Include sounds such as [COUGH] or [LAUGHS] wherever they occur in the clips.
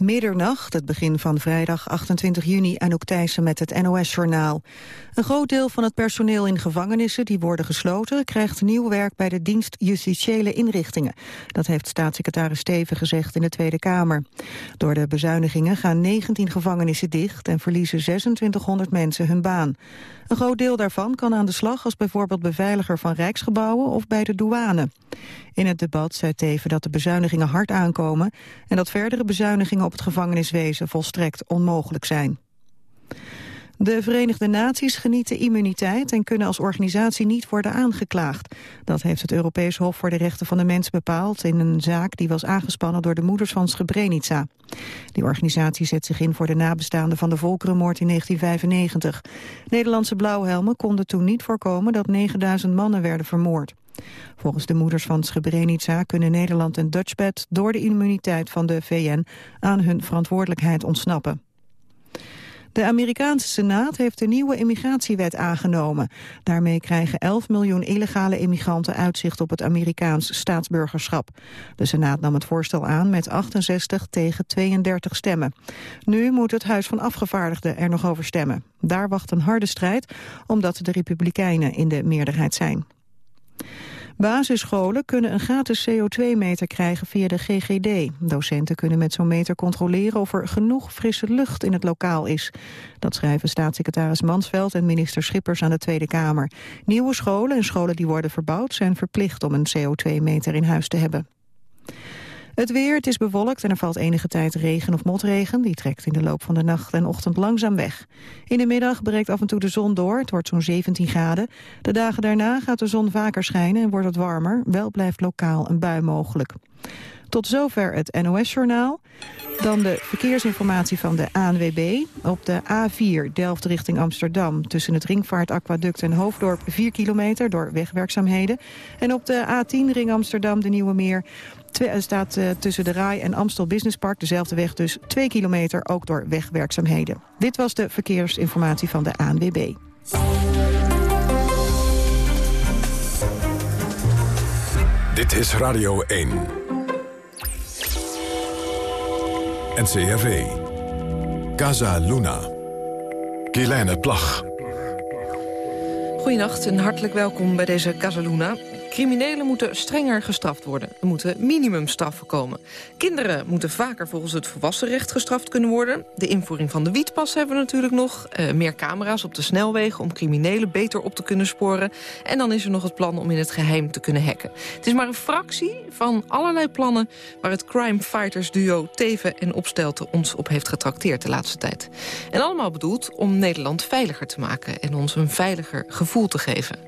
Middernacht, het begin van vrijdag 28 juni, Anouk Thijssen met het NOS-journaal. Een groot deel van het personeel in gevangenissen die worden gesloten... krijgt nieuw werk bij de dienst justitiële inrichtingen. Dat heeft staatssecretaris Steven gezegd in de Tweede Kamer. Door de bezuinigingen gaan 19 gevangenissen dicht... en verliezen 2600 mensen hun baan. Een groot deel daarvan kan aan de slag als bijvoorbeeld beveiliger van Rijksgebouwen of bij de douane. In het debat zei Teven dat de bezuinigingen hard aankomen en dat verdere bezuinigingen op het gevangeniswezen volstrekt onmogelijk zijn. De Verenigde Naties genieten immuniteit en kunnen als organisatie niet worden aangeklaagd. Dat heeft het Europees Hof voor de Rechten van de Mens bepaald in een zaak die was aangespannen door de moeders van Srebrenica. Die organisatie zet zich in voor de nabestaanden van de volkerenmoord in 1995. Nederlandse blauwhelmen konden toen niet voorkomen dat 9000 mannen werden vermoord. Volgens de moeders van Srebrenica kunnen Nederland en Dutchbed door de immuniteit van de VN aan hun verantwoordelijkheid ontsnappen. De Amerikaanse Senaat heeft de nieuwe immigratiewet aangenomen. Daarmee krijgen 11 miljoen illegale immigranten uitzicht op het Amerikaans staatsburgerschap. De Senaat nam het voorstel aan met 68 tegen 32 stemmen. Nu moet het Huis van Afgevaardigden er nog over stemmen. Daar wacht een harde strijd, omdat de Republikeinen in de meerderheid zijn. Basisscholen kunnen een gratis CO2-meter krijgen via de GGD. Docenten kunnen met zo'n meter controleren of er genoeg frisse lucht in het lokaal is. Dat schrijven staatssecretaris Mansveld en minister Schippers aan de Tweede Kamer. Nieuwe scholen en scholen die worden verbouwd zijn verplicht om een CO2-meter in huis te hebben. Het weer, het is bewolkt en er valt enige tijd regen of motregen. Die trekt in de loop van de nacht en ochtend langzaam weg. In de middag breekt af en toe de zon door. Het wordt zo'n 17 graden. De dagen daarna gaat de zon vaker schijnen en wordt het warmer. Wel blijft lokaal een bui mogelijk. Tot zover het NOS-journaal. Dan de verkeersinformatie van de ANWB. Op de A4 Delft richting Amsterdam tussen het Ringvaartaquaduct en Hoofddorp 4 kilometer door wegwerkzaamheden. En op de A10 Ring Amsterdam de Nieuwe Meer er staat uh, tussen de Rai en Amstel Business Park, dezelfde weg dus, 2 kilometer, ook door wegwerkzaamheden. Dit was de verkeersinformatie van de ANWB. Dit is Radio 1. NCRV. Casa Luna. Kielijne Plag. Goedenacht en hartelijk welkom bij deze Casa Luna. Criminelen moeten strenger gestraft worden. Er moeten minimumstraffen komen. Kinderen moeten vaker volgens het volwassenrecht gestraft kunnen worden. De invoering van de wietpas hebben we natuurlijk nog. Uh, meer camera's op de snelwegen om criminelen beter op te kunnen sporen. En dan is er nog het plan om in het geheim te kunnen hacken. Het is maar een fractie van allerlei plannen... waar het crime fighters duo Teven en Opstelten ons op heeft getrakteerd de laatste tijd. En allemaal bedoeld om Nederland veiliger te maken... en ons een veiliger gevoel te geven.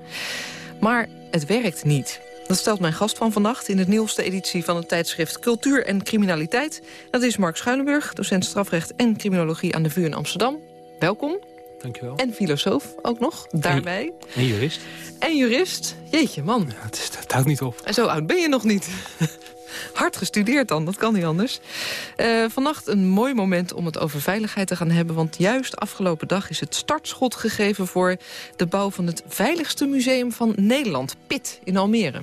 Maar het werkt niet. Dat stelt mijn gast van vannacht in de nieuwste editie van het tijdschrift Cultuur en Criminaliteit. Dat is Mark Schuilenburg, docent strafrecht en criminologie aan de VU in Amsterdam. Welkom. Dankjewel. En filosoof ook nog, daarbij. En, jurist. En jurist. Jeetje, man. Ja, het, is, het houdt niet op. En zo oud ben je nog niet. [LAUGHS] Hard gestudeerd dan, dat kan niet anders. Uh, vannacht een mooi moment om het over veiligheid te gaan hebben... want juist afgelopen dag is het startschot gegeven... voor de bouw van het veiligste museum van Nederland, PIT, in Almere.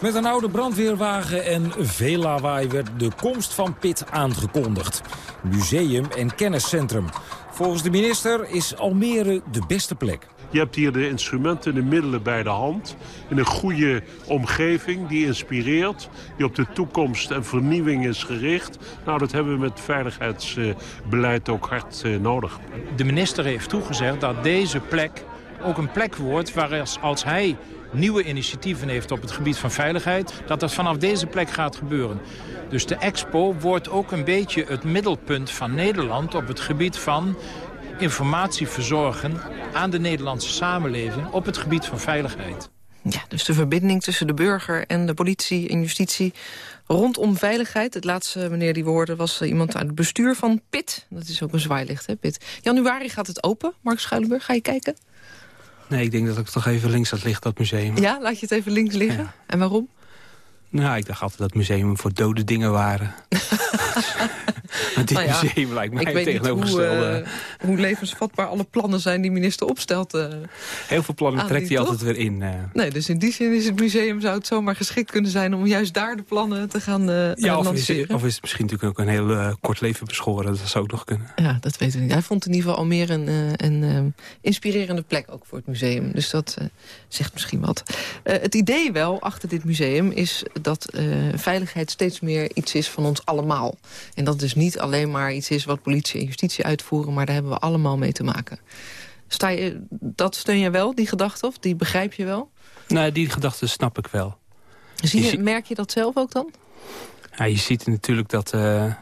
Met een oude brandweerwagen en veel lawaai werd de komst van PIT aangekondigd. Museum en kenniscentrum. Volgens de minister is Almere de beste plek. Je hebt hier de instrumenten en de middelen bij de hand. In een goede omgeving die inspireert. Die op de toekomst en vernieuwing is gericht. Nou, dat hebben we met veiligheidsbeleid ook hard eh, nodig. De minister heeft toegezegd dat deze plek ook een plek wordt... waar als, als hij nieuwe initiatieven heeft op het gebied van veiligheid... dat dat vanaf deze plek gaat gebeuren. Dus de expo wordt ook een beetje het middelpunt van Nederland... op het gebied van informatie verzorgen aan de Nederlandse samenleving op het gebied van veiligheid. Ja, dus de verbinding tussen de burger en de politie en justitie rondom veiligheid. Het laatste meneer die we hoorden was eh, iemand uit het bestuur van PIT. Dat is ook een zwaailicht, hè, PIT. Januari gaat het open, Mark Schuilenburg. Ga je kijken? Nee, ik denk dat ik toch even links had liggen, dat museum. Ja, laat je het even links liggen. En waarom? Nou, ik dacht altijd dat museum voor dode dingen waren. [LAUGHS] dit nou ja, museum lijkt mij ik weet tegenovergestelde. Hoe, uh, hoe, levensvatbaar alle plannen zijn die minister opstelt. Uh, Heel veel plannen trekt hij altijd weer in. Uh. Nee, dus in die zin is het museum zou het zomaar geschikt kunnen zijn... om juist daar de plannen te gaan ja, of is, het, of is het misschien natuurlijk ook een heel kort leven beschoren. Dat zou ook nog kunnen. Ja, dat weten we niet. Hij vond in ieder geval Almere een, een inspirerende plek ook voor het museum. Dus dat zegt misschien wat. het idee wel achter dit museum is dat veiligheid steeds meer iets is van ons allemaal. En dat dus niet alleen maar iets is wat politie en justitie uitvoeren... maar daar hebben we allemaal mee te maken. Sta je, dat steun je wel, die gedachte, of die begrijp je wel? Nou, die gedachte snap ik wel. Zie je, merk je dat zelf ook dan? Ja, je ziet natuurlijk dat, uh,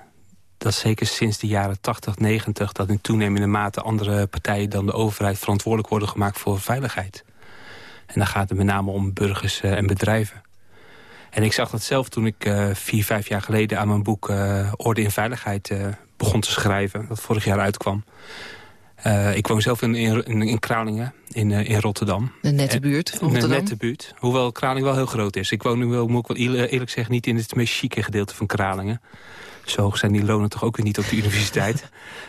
dat zeker sinds de jaren 80, 90... dat in toenemende mate andere partijen dan de overheid... verantwoordelijk worden gemaakt voor veiligheid. En dan gaat het met name om burgers uh, en bedrijven. En ik zag dat zelf toen ik uh, vier, vijf jaar geleden aan mijn boek uh, Orde in Veiligheid uh, begon te schrijven. Dat vorig jaar uitkwam. ik woon zelf in, in, in Kralingen, in, in Rotterdam. Een nette buurt van Rotterdam. Een nette buurt. Hoewel Kralingen wel heel groot is. Ik woon nu wel, moet ik wel eerlijk zeggen, niet in het meest chique gedeelte van Kralingen. Zo hoog zijn die lonen toch ook weer niet op de universiteit.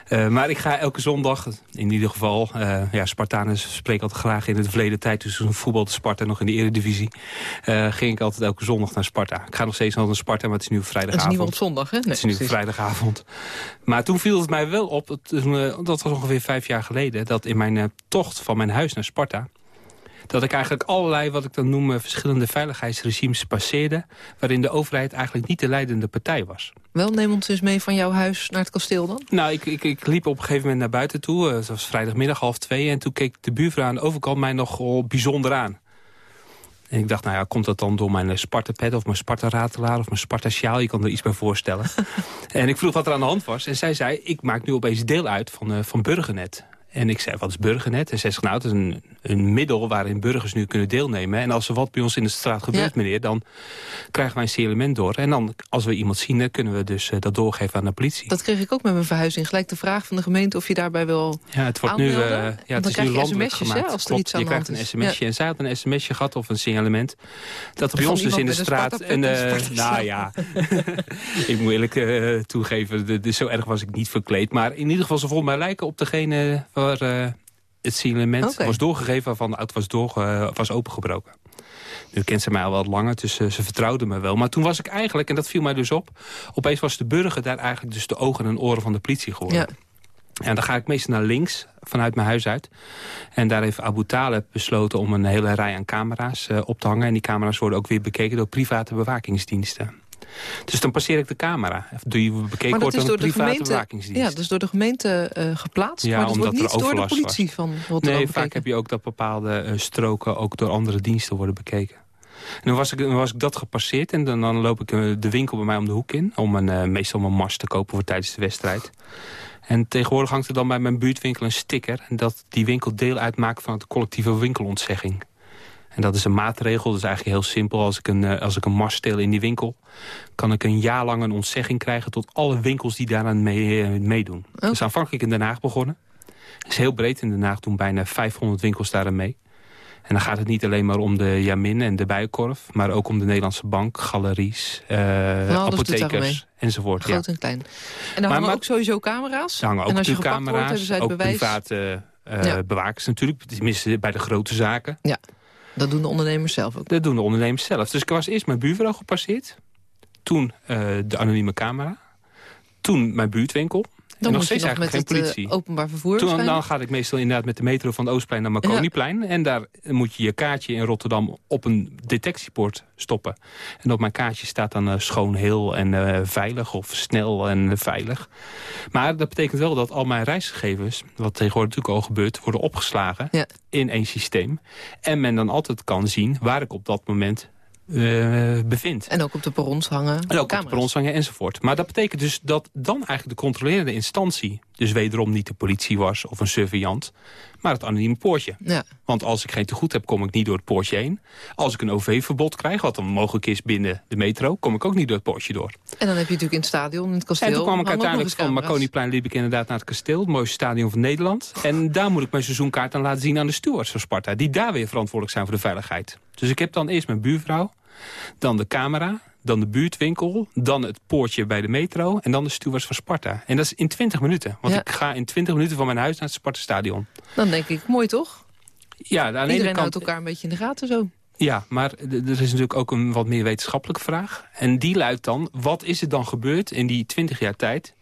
uh, [LAUGHS] maar ik ga elke zondag, in ieder geval... Uh, ja, Spartanen spreken altijd graag in het verleden tijd... tussen voetbal te Sparta nog in de eredivisie... Uh, ging ik altijd elke zondag naar Sparta. Ik ga nog steeds naar Sparta, maar het is nu vrijdagavond. Het is niet op zondag, hè? Nee, het is nu vrijdagavond. Maar toen viel het mij wel op, dat was ongeveer vijf jaar geleden... dat in mijn tocht van mijn huis naar Sparta dat ik eigenlijk allerlei, wat ik dan noem, verschillende veiligheidsregimes passeerde... waarin de overheid eigenlijk niet de leidende partij was. Wel, neem ons eens mee van jouw huis naar het kasteel dan. Nou, ik, ik, ik liep op een gegeven moment naar buiten toe. Eh, het was vrijdagmiddag half twee. En toen keek de buurvrouw aan de overkant mij nogal bijzonder aan. En ik dacht, nou ja, komt dat dan door mijn Sparta-pet of mijn Sparta-ratelaar of mijn Sparta-sjaal? Je kan er iets bij voorstellen. [LAUGHS] en ik vroeg wat er aan de hand was. En zij zei, ik maak nu opeens deel uit van, uh, van Burgernet. En ik zei, wat is Burgernet? En zij zegt, nou, het is een, een middel waarin burgers nu kunnen deelnemen. En als er wat bij ons in de straat gebeurt, meneer, dan krijgen wij een signalement door. En dan, als we iemand zien, dan kunnen we dus uh, dat doorgeven aan de politie. Dat kreeg ik ook met mijn verhuizing. Gelijk de vraag van de gemeente of je daarbij wil Ja, het wordt nu, uh, ja, het is nu landelijk gemaakt. als er iets aan je krijgt een sms'je. Ja. En zij had een sms'je gehad of een signalement. Dat er bij ons dus in de straat... En, uh, [LAUGHS] nou ja, [LAUGHS] ik moet eerlijk toegeven, de, zo erg was ik niet verkleed. Maar in ieder geval, ze vonden mij lijken op degene uh, het signalement was doorgegeven... waarvan de auto was, doorge, was opengebroken. Nu kent ze mij al wat langer, dus uh, ze vertrouwde me wel. Maar toen was ik eigenlijk, en dat viel mij dus op... opeens was de burger daar eigenlijk dus de ogen en oren van de politie geworden. Ja. En dan ga ik meestal naar links, vanuit mijn huis uit. En daar heeft Abu Talib besloten om een hele rij aan camera's uh, op te hangen. En die camera's worden ook weer bekeken door private bewakingsdiensten. Dus dan passeer ik de camera. Die bekeken wordt door een private gemeente, bewakingsdienst. Ja, dus door de gemeente uh, geplaatst, ja, maar dat wordt niet door de politie was. van Nee, vaak heb je ook dat bepaalde uh, stroken ook door andere diensten worden bekeken. En dan was ik, dan was ik dat gepasseerd en dan, dan loop ik uh, de winkel bij mij om de hoek in... om een, meestal mijn mars te kopen voor tijdens de wedstrijd. En tegenwoordig hangt er dan bij mijn buurtwinkel een sticker... en dat die winkel deel uitmaakt van de collectieve winkelontzegging. En dat is een maatregel, dat is eigenlijk heel simpel. Als ik een, als ik een mars steel in die winkel kan ik een jaar lang een ontzegging krijgen... tot alle winkels die daaraan mee, uh, meedoen. Oh. Dus aanvankelijk in Den Haag begonnen. Het is heel breed in Den Haag, doen bijna 500 winkels daaraan mee. En dan gaat het niet alleen maar om de Jamin en de Bijenkorf... maar ook om de Nederlandse bank, galeries, uh, apothekers enzovoort. Groot en klein. En dan hangen ook sowieso camera's? Er hangen ook en als je camera's, wordt, ook bewijs... private uh, ja. bewakers natuurlijk. Tenminste bij de grote zaken. Ja, dat doen de ondernemers zelf ook. Dat doen de ondernemers zelf. Dus ik was eerst mijn buurvrouw gepasseerd. Toen uh, de anonieme camera. Toen mijn buurtwinkel. Dan en nog steeds eigenlijk geen eh, politie. openbaar vervoer Toen, Dan ga ik meestal inderdaad met de metro van de Oostplein naar Marconiplein. Ja. En daar moet je je kaartje in Rotterdam op een detectiepoort stoppen. En op mijn kaartje staat dan uh, schoon, heel en uh, veilig of snel en veilig. Maar dat betekent wel dat al mijn reisgegevens, wat tegenwoordig natuurlijk al gebeurt, worden opgeslagen ja. in één systeem. En men dan altijd kan zien waar ik op dat moment uh, bevindt. En ook op de perrons hangen. En ook op de perrons hangen enzovoort. Maar dat betekent dus dat dan eigenlijk de controlerende instantie... dus wederom niet de politie was of een surveillant... maar het anonieme poortje. Ja. Want als ik geen tegoed heb, kom ik niet door het poortje heen. Als ik een OV-verbod krijg, wat dan mogelijk is binnen de metro... kom ik ook niet door het poortje door. En dan heb je natuurlijk in het stadion, in het kasteel... En toen kwam ik uiteindelijk van Marconiplein liep ik inderdaad naar het kasteel... het mooiste stadion van Nederland. En daar moet ik mijn seizoenkaart aan laten zien aan de stewards van Sparta... die daar weer verantwoordelijk zijn voor de veiligheid. Dus ik heb dan eerst mijn buurvrouw, dan de camera, dan de buurtwinkel, dan het poortje bij de metro... en dan de stewards van Sparta. En dat is in 20 minuten. Want ik ga in 20 minuten van mijn huis naar het Sparta-stadion. Dan denk ik, mooi toch? Ja, aan Iedereen kant, houdt elkaar een beetje in de gaten zo. Ja, maar er is natuurlijk ook een wat meer wetenschappelijke vraag. En die luidt dan, wat is er dan gebeurd in die 20 jaar tijd...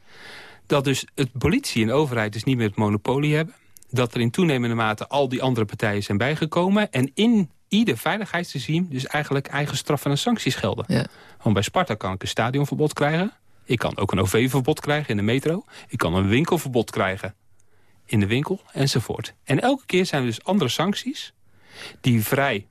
dat dus het politie en overheid dus niet meer het monopolie hebben... dat er in toenemende mate al die andere partijen zijn bijgekomen... en in ieder veiligheidsregime dus eigenlijk eigen straffen en sancties gelden. Ja. Want bij Sparta kan ik een stadionverbod krijgen. Ik kan ook een OV-verbod krijgen in de metro. Ik kan een winkelverbod krijgen in de winkel enzovoort. En elke keer zijn er dus andere sancties die vrij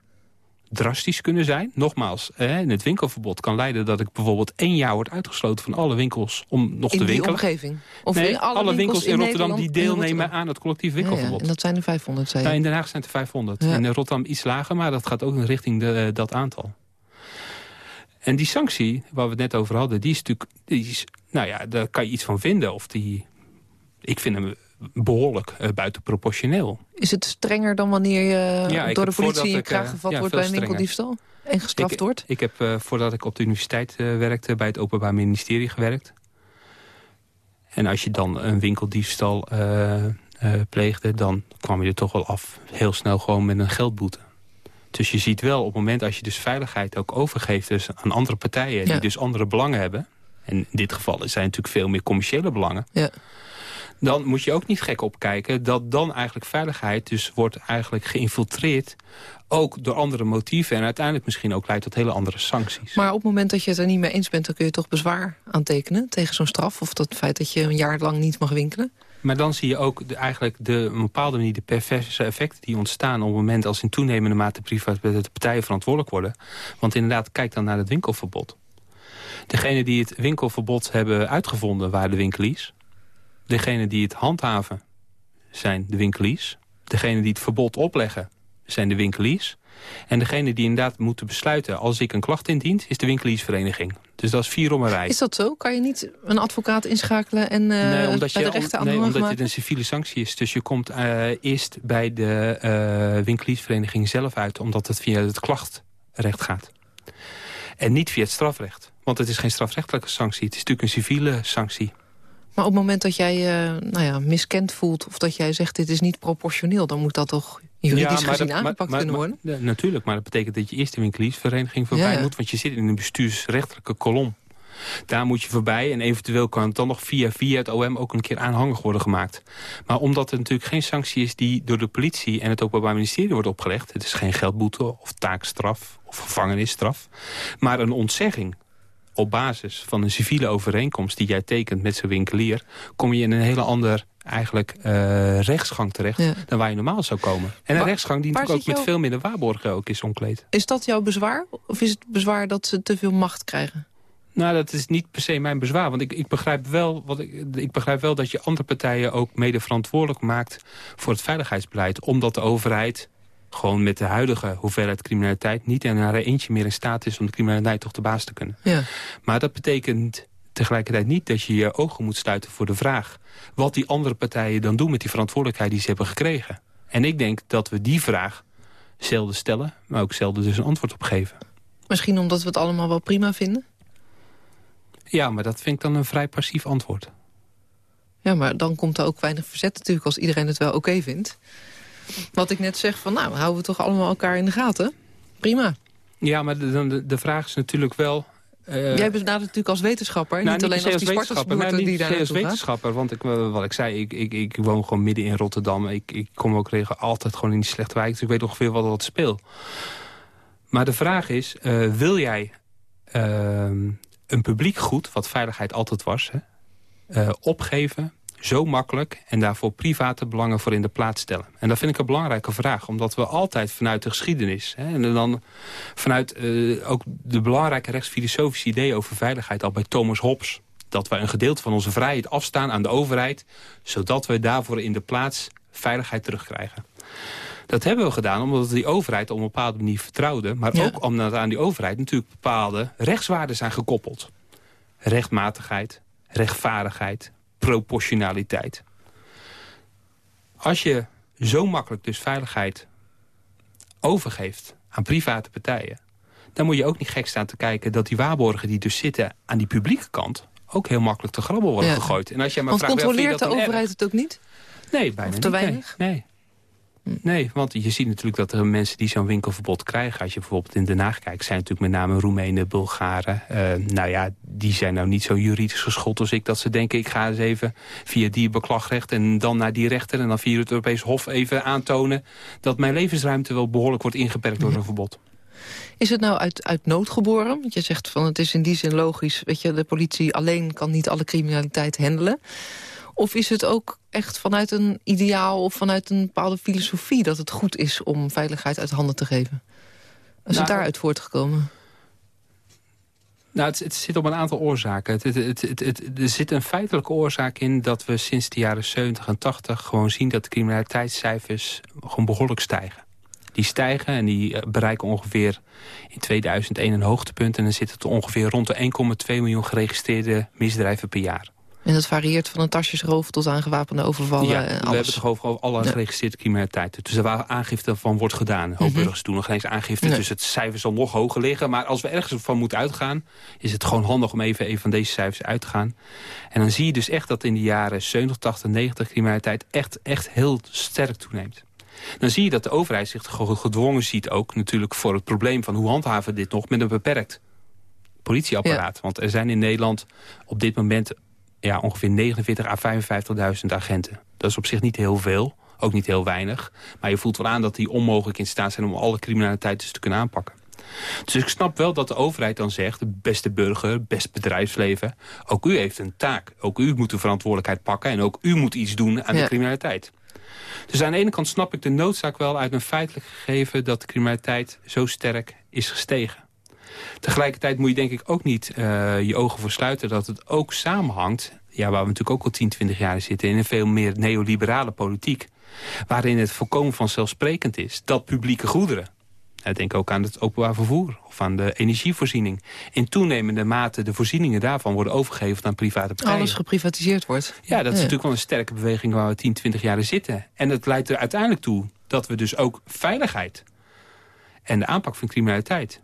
drastisch kunnen zijn. Nogmaals, in het winkelverbod kan leiden dat ik bijvoorbeeld één jaar word uitgesloten van alle winkels om nog te winkelen. In die omgeving? Of nee, in alle, alle winkels, in, Rotterdam die deelnemen aan het collectief winkelverbod. Ja, en dat zijn er 500, zei Ja, in Den Haag zijn het 500. In Rotterdam iets lager, maar dat gaat ook in richting de, eh, dat aantal. En die sanctie, waar we het net over hadden, die is natuurlijk... Die is, nou ja, daar kan je iets van vinden. Of die, ik vind hem behoorlijk uh, buitenproportioneel. Is het strenger dan wanneer je door de politie in kraag gevat wordt bij een winkeldiefstal? En gestraft wordt? Ik heb uh, voordat ik op de universiteit uh, werkte bij het Openbaar Ministerie gewerkt. En als je dan een winkeldiefstal pleegde, dan kwam je er toch wel af. Heel snel gewoon met een geldboete. Dus je ziet wel op het moment als je dus veiligheid ook overgeeft dus aan andere partijen... die dus andere belangen hebben... en in dit geval zijn natuurlijk veel meer commerciële belangen... Ja dan moet je ook niet gek opkijken... dat dan eigenlijk veiligheid dus wordt eigenlijk geïnfiltreerd... ook door andere motieven en uiteindelijk misschien ook leidt tot hele andere sancties. Maar op het moment dat je het er niet mee eens bent... dan kun je toch bezwaar aantekenen tegen zo'n straf... of dat feit dat je een jaar lang niet mag winkelen? Maar dan zie je ook de, eigenlijk de, op een bepaalde manier de perverse effecten die ontstaan... op het moment als in toenemende mate private partijen verantwoordelijk worden. Want inderdaad, kijk dan naar het winkelverbod. Degene die het winkelverbod hebben uitgevonden waren de winkeliers. Degene die het handhaven zijn de winkeliers. Degene die het verbod opleggen zijn de winkeliers. En degene die inderdaad moeten besluiten als ik een klacht indient... is de winkeliersvereniging. Dus dat is vier om een rij. Is dat zo? Kan je niet een advocaat inschakelen en uh, nee, omdat bij de rechter aan Nee, omdat het een civiele sanctie is. Dus je komt uh, eerst bij de uh, winkeliersvereniging zelf uit... omdat het via het klachtrecht gaat. En niet via het strafrecht. Want het is geen strafrechtelijke sanctie. Het is natuurlijk een civiele sanctie. Maar op het moment dat jij je uh, nou ja, miskend voelt... of dat jij zegt dit is niet proportioneel... dan moet dat toch juridisch gezien dat, aangepakt kunnen worden? natuurlijk, maar dat betekent dat je eerst de winkeliersvereniging voorbij moet... want je zit in een bestuursrechtelijke kolom. Daar moet je voorbij en eventueel kan het dan nog via, via het OM ook een keer aanhangig worden gemaakt. Maar omdat er natuurlijk geen sanctie is die door de politie en het Openbaar Ministerie wordt opgelegd... het is geen geldboete of taakstraf of gevangenisstraf, maar een ontzegging op basis van een civiele overeenkomst die jij tekent met zijn winkelier... kom je in een hele ander eigenlijk uh, rechtsgang terecht dan waar je normaal zou komen. En een rechtsgang die natuurlijk ook met veel minder waarborgen ook is omkleed. Is dat jouw bezwaar? Of is het bezwaar dat ze te veel macht krijgen? Nou, dat is niet per se mijn bezwaar. Want ik, ik, begrijp, wel, wat ik, ik begrijp wel dat je andere partijen ook mede verantwoordelijk maakt voor het veiligheidsbeleid. Omdat de overheid gewoon met de huidige hoeveelheid criminaliteit... niet in haar eentje meer in staat is om de criminaliteit toch de baas te kunnen. Ja. Maar dat betekent tegelijkertijd niet dat je je ogen moet sluiten voor de vraag... wat die andere partijen dan doen met die verantwoordelijkheid die ze hebben gekregen. En ik denk dat we die vraag zelden stellen, maar ook zelden dus een antwoord op geven. Misschien omdat we het allemaal wel prima vinden? Ja, maar dat vind ik dan een vrij passief antwoord. Ja, maar dan komt er ook weinig verzet natuurlijk als iedereen het wel oké vindt. Wat ik net zeg, van nou, houden we toch allemaal elkaar in de gaten? Prima. Ja, maar de, de, de vraag is natuurlijk wel... Uh, Jij bent natuurlijk als wetenschapper, nou, niet alleen als die Spartasboerten die daar als wetenschapper, want ik, eh, wat ik zei, ik, ik, ik woon gewoon midden in Rotterdam. Ik, ik kom ook regel altijd gewoon in die slechte wijk, dus ik weet ongeveer wat er speelt. Maar de vraag is, uh, wil jij een publiek goed, wat veiligheid altijd was, hè, opgeven zo makkelijk en daarvoor private belangen voor in de plaats stellen? En dat vind ik een belangrijke vraag, omdat we altijd vanuit de geschiedenis... Hè, en dan vanuit uh, ook de belangrijke rechtsfilosofische ideeën over veiligheid... al bij Thomas Hobbes, dat we een gedeelte van onze vrijheid afstaan aan de overheid... zodat we daarvoor in de plaats veiligheid terugkrijgen. Dat hebben we gedaan omdat we die overheid op een bepaalde manier vertrouwden... maar ook omdat aan die overheid natuurlijk bepaalde rechtswaarden zijn gekoppeld. Rechtmatigheid, rechtvaardigheid, proportionaliteit. Als je zo makkelijk dus veiligheid overgeeft aan private partijen... dan moet je ook niet gek staan te kijken... dat die waarborgen die dus zitten aan die publieke kant... ook heel makkelijk te grabbel worden gegooid. En als jij maar Want vraagt, controleert de overheid het ook niet? Nee, bijna of te weinig? nee. Nee, want je ziet natuurlijk dat er mensen die zo'n winkelverbod krijgen... als je bijvoorbeeld in Den Haag kijkt... zijn natuurlijk met name Roemenen, Bulgaren. Uh, nou ja, die zijn nou niet zo juridisch geschot als ik... dat ze denken, ik ga eens even via die beklagrecht... en dan naar die rechter en dan via het Europees Hof even aantonen... dat mijn levensruimte wel behoorlijk wordt ingeperkt door zo'n verbod. Is het nou uit, uit nood geboren? Want je zegt van het is in die zin logisch... weet je, de politie alleen kan niet alle criminaliteit handelen... Of is het ook echt vanuit een ideaal of vanuit een bepaalde filosofie... dat het goed is om veiligheid uit handen te geven? Is het nou, daaruit voortgekomen? Nou, het, het, zit op een aantal oorzaken. Het, er zit een feitelijke oorzaak in dat we sinds de jaren 70 en 80 gewoon zien dat de criminaliteitscijfers gewoon behoorlijk stijgen. Die stijgen en die eh, bereiken ongeveer in 2001 een hoogtepunt. En dan zit het ongeveer rond de 1,2 miljoen geregistreerde misdrijven per jaar. En dat varieert van een tasjesroof tot aan gewapende overvallen. Ja, we hebben het toch over alle geregistreerde criminaliteit. Dus er waar aangifte van wordt gedaan. Hoop mm doen nog geen eens aangifte, dus het cijfer zal nog hoger liggen. Maar als we ergens van moeten uitgaan... is het gewoon handig om even, even van deze cijfers uit te gaan. En dan zie je dus echt dat in de jaren 70, 80, 90... criminaliteit echt, echt heel sterk toeneemt. Dan zie je dat de overheid zich gedwongen ziet ook natuurlijk voor het probleem van hoe handhaven dit nog met een beperkt politieapparaat. Want er zijn in Nederland op dit moment ja, ongeveer 49 à 55.000 agenten. Dat is op zich niet heel veel, ook niet heel weinig. Maar je voelt wel aan dat die onmogelijk in staat zijn... om alle criminaliteit dus te kunnen aanpakken. Dus ik snap wel dat de overheid dan zegt... beste burger, best bedrijfsleven... ook u heeft een taak. Ook u moet de verantwoordelijkheid pakken... en ook u moet iets doen aan de criminaliteit. Dus aan de ene kant snap ik de noodzaak wel uit een feitelijk gegeven... dat de criminaliteit zo sterk is gestegen. Tegelijkertijd moet je denk ik ook niet uh, je ogen voor sluiten... dat het ook samenhangt, ja, waar we natuurlijk ook al 10, 20 jaar zitten... in een veel meer neoliberale politiek. Waarin het volkomen vanzelfsprekend is dat publieke goederen... Denk ook aan het openbaar vervoer of aan de energievoorziening. In toenemende mate de voorzieningen daarvan worden overgegeven aan private partijen. Alles geprivatiseerd wordt. Ja, dat is natuurlijk wel een sterke beweging waar we 10, 20 jaar zitten. En dat leidt er uiteindelijk toe dat we dus ook veiligheid en de aanpak van criminaliteit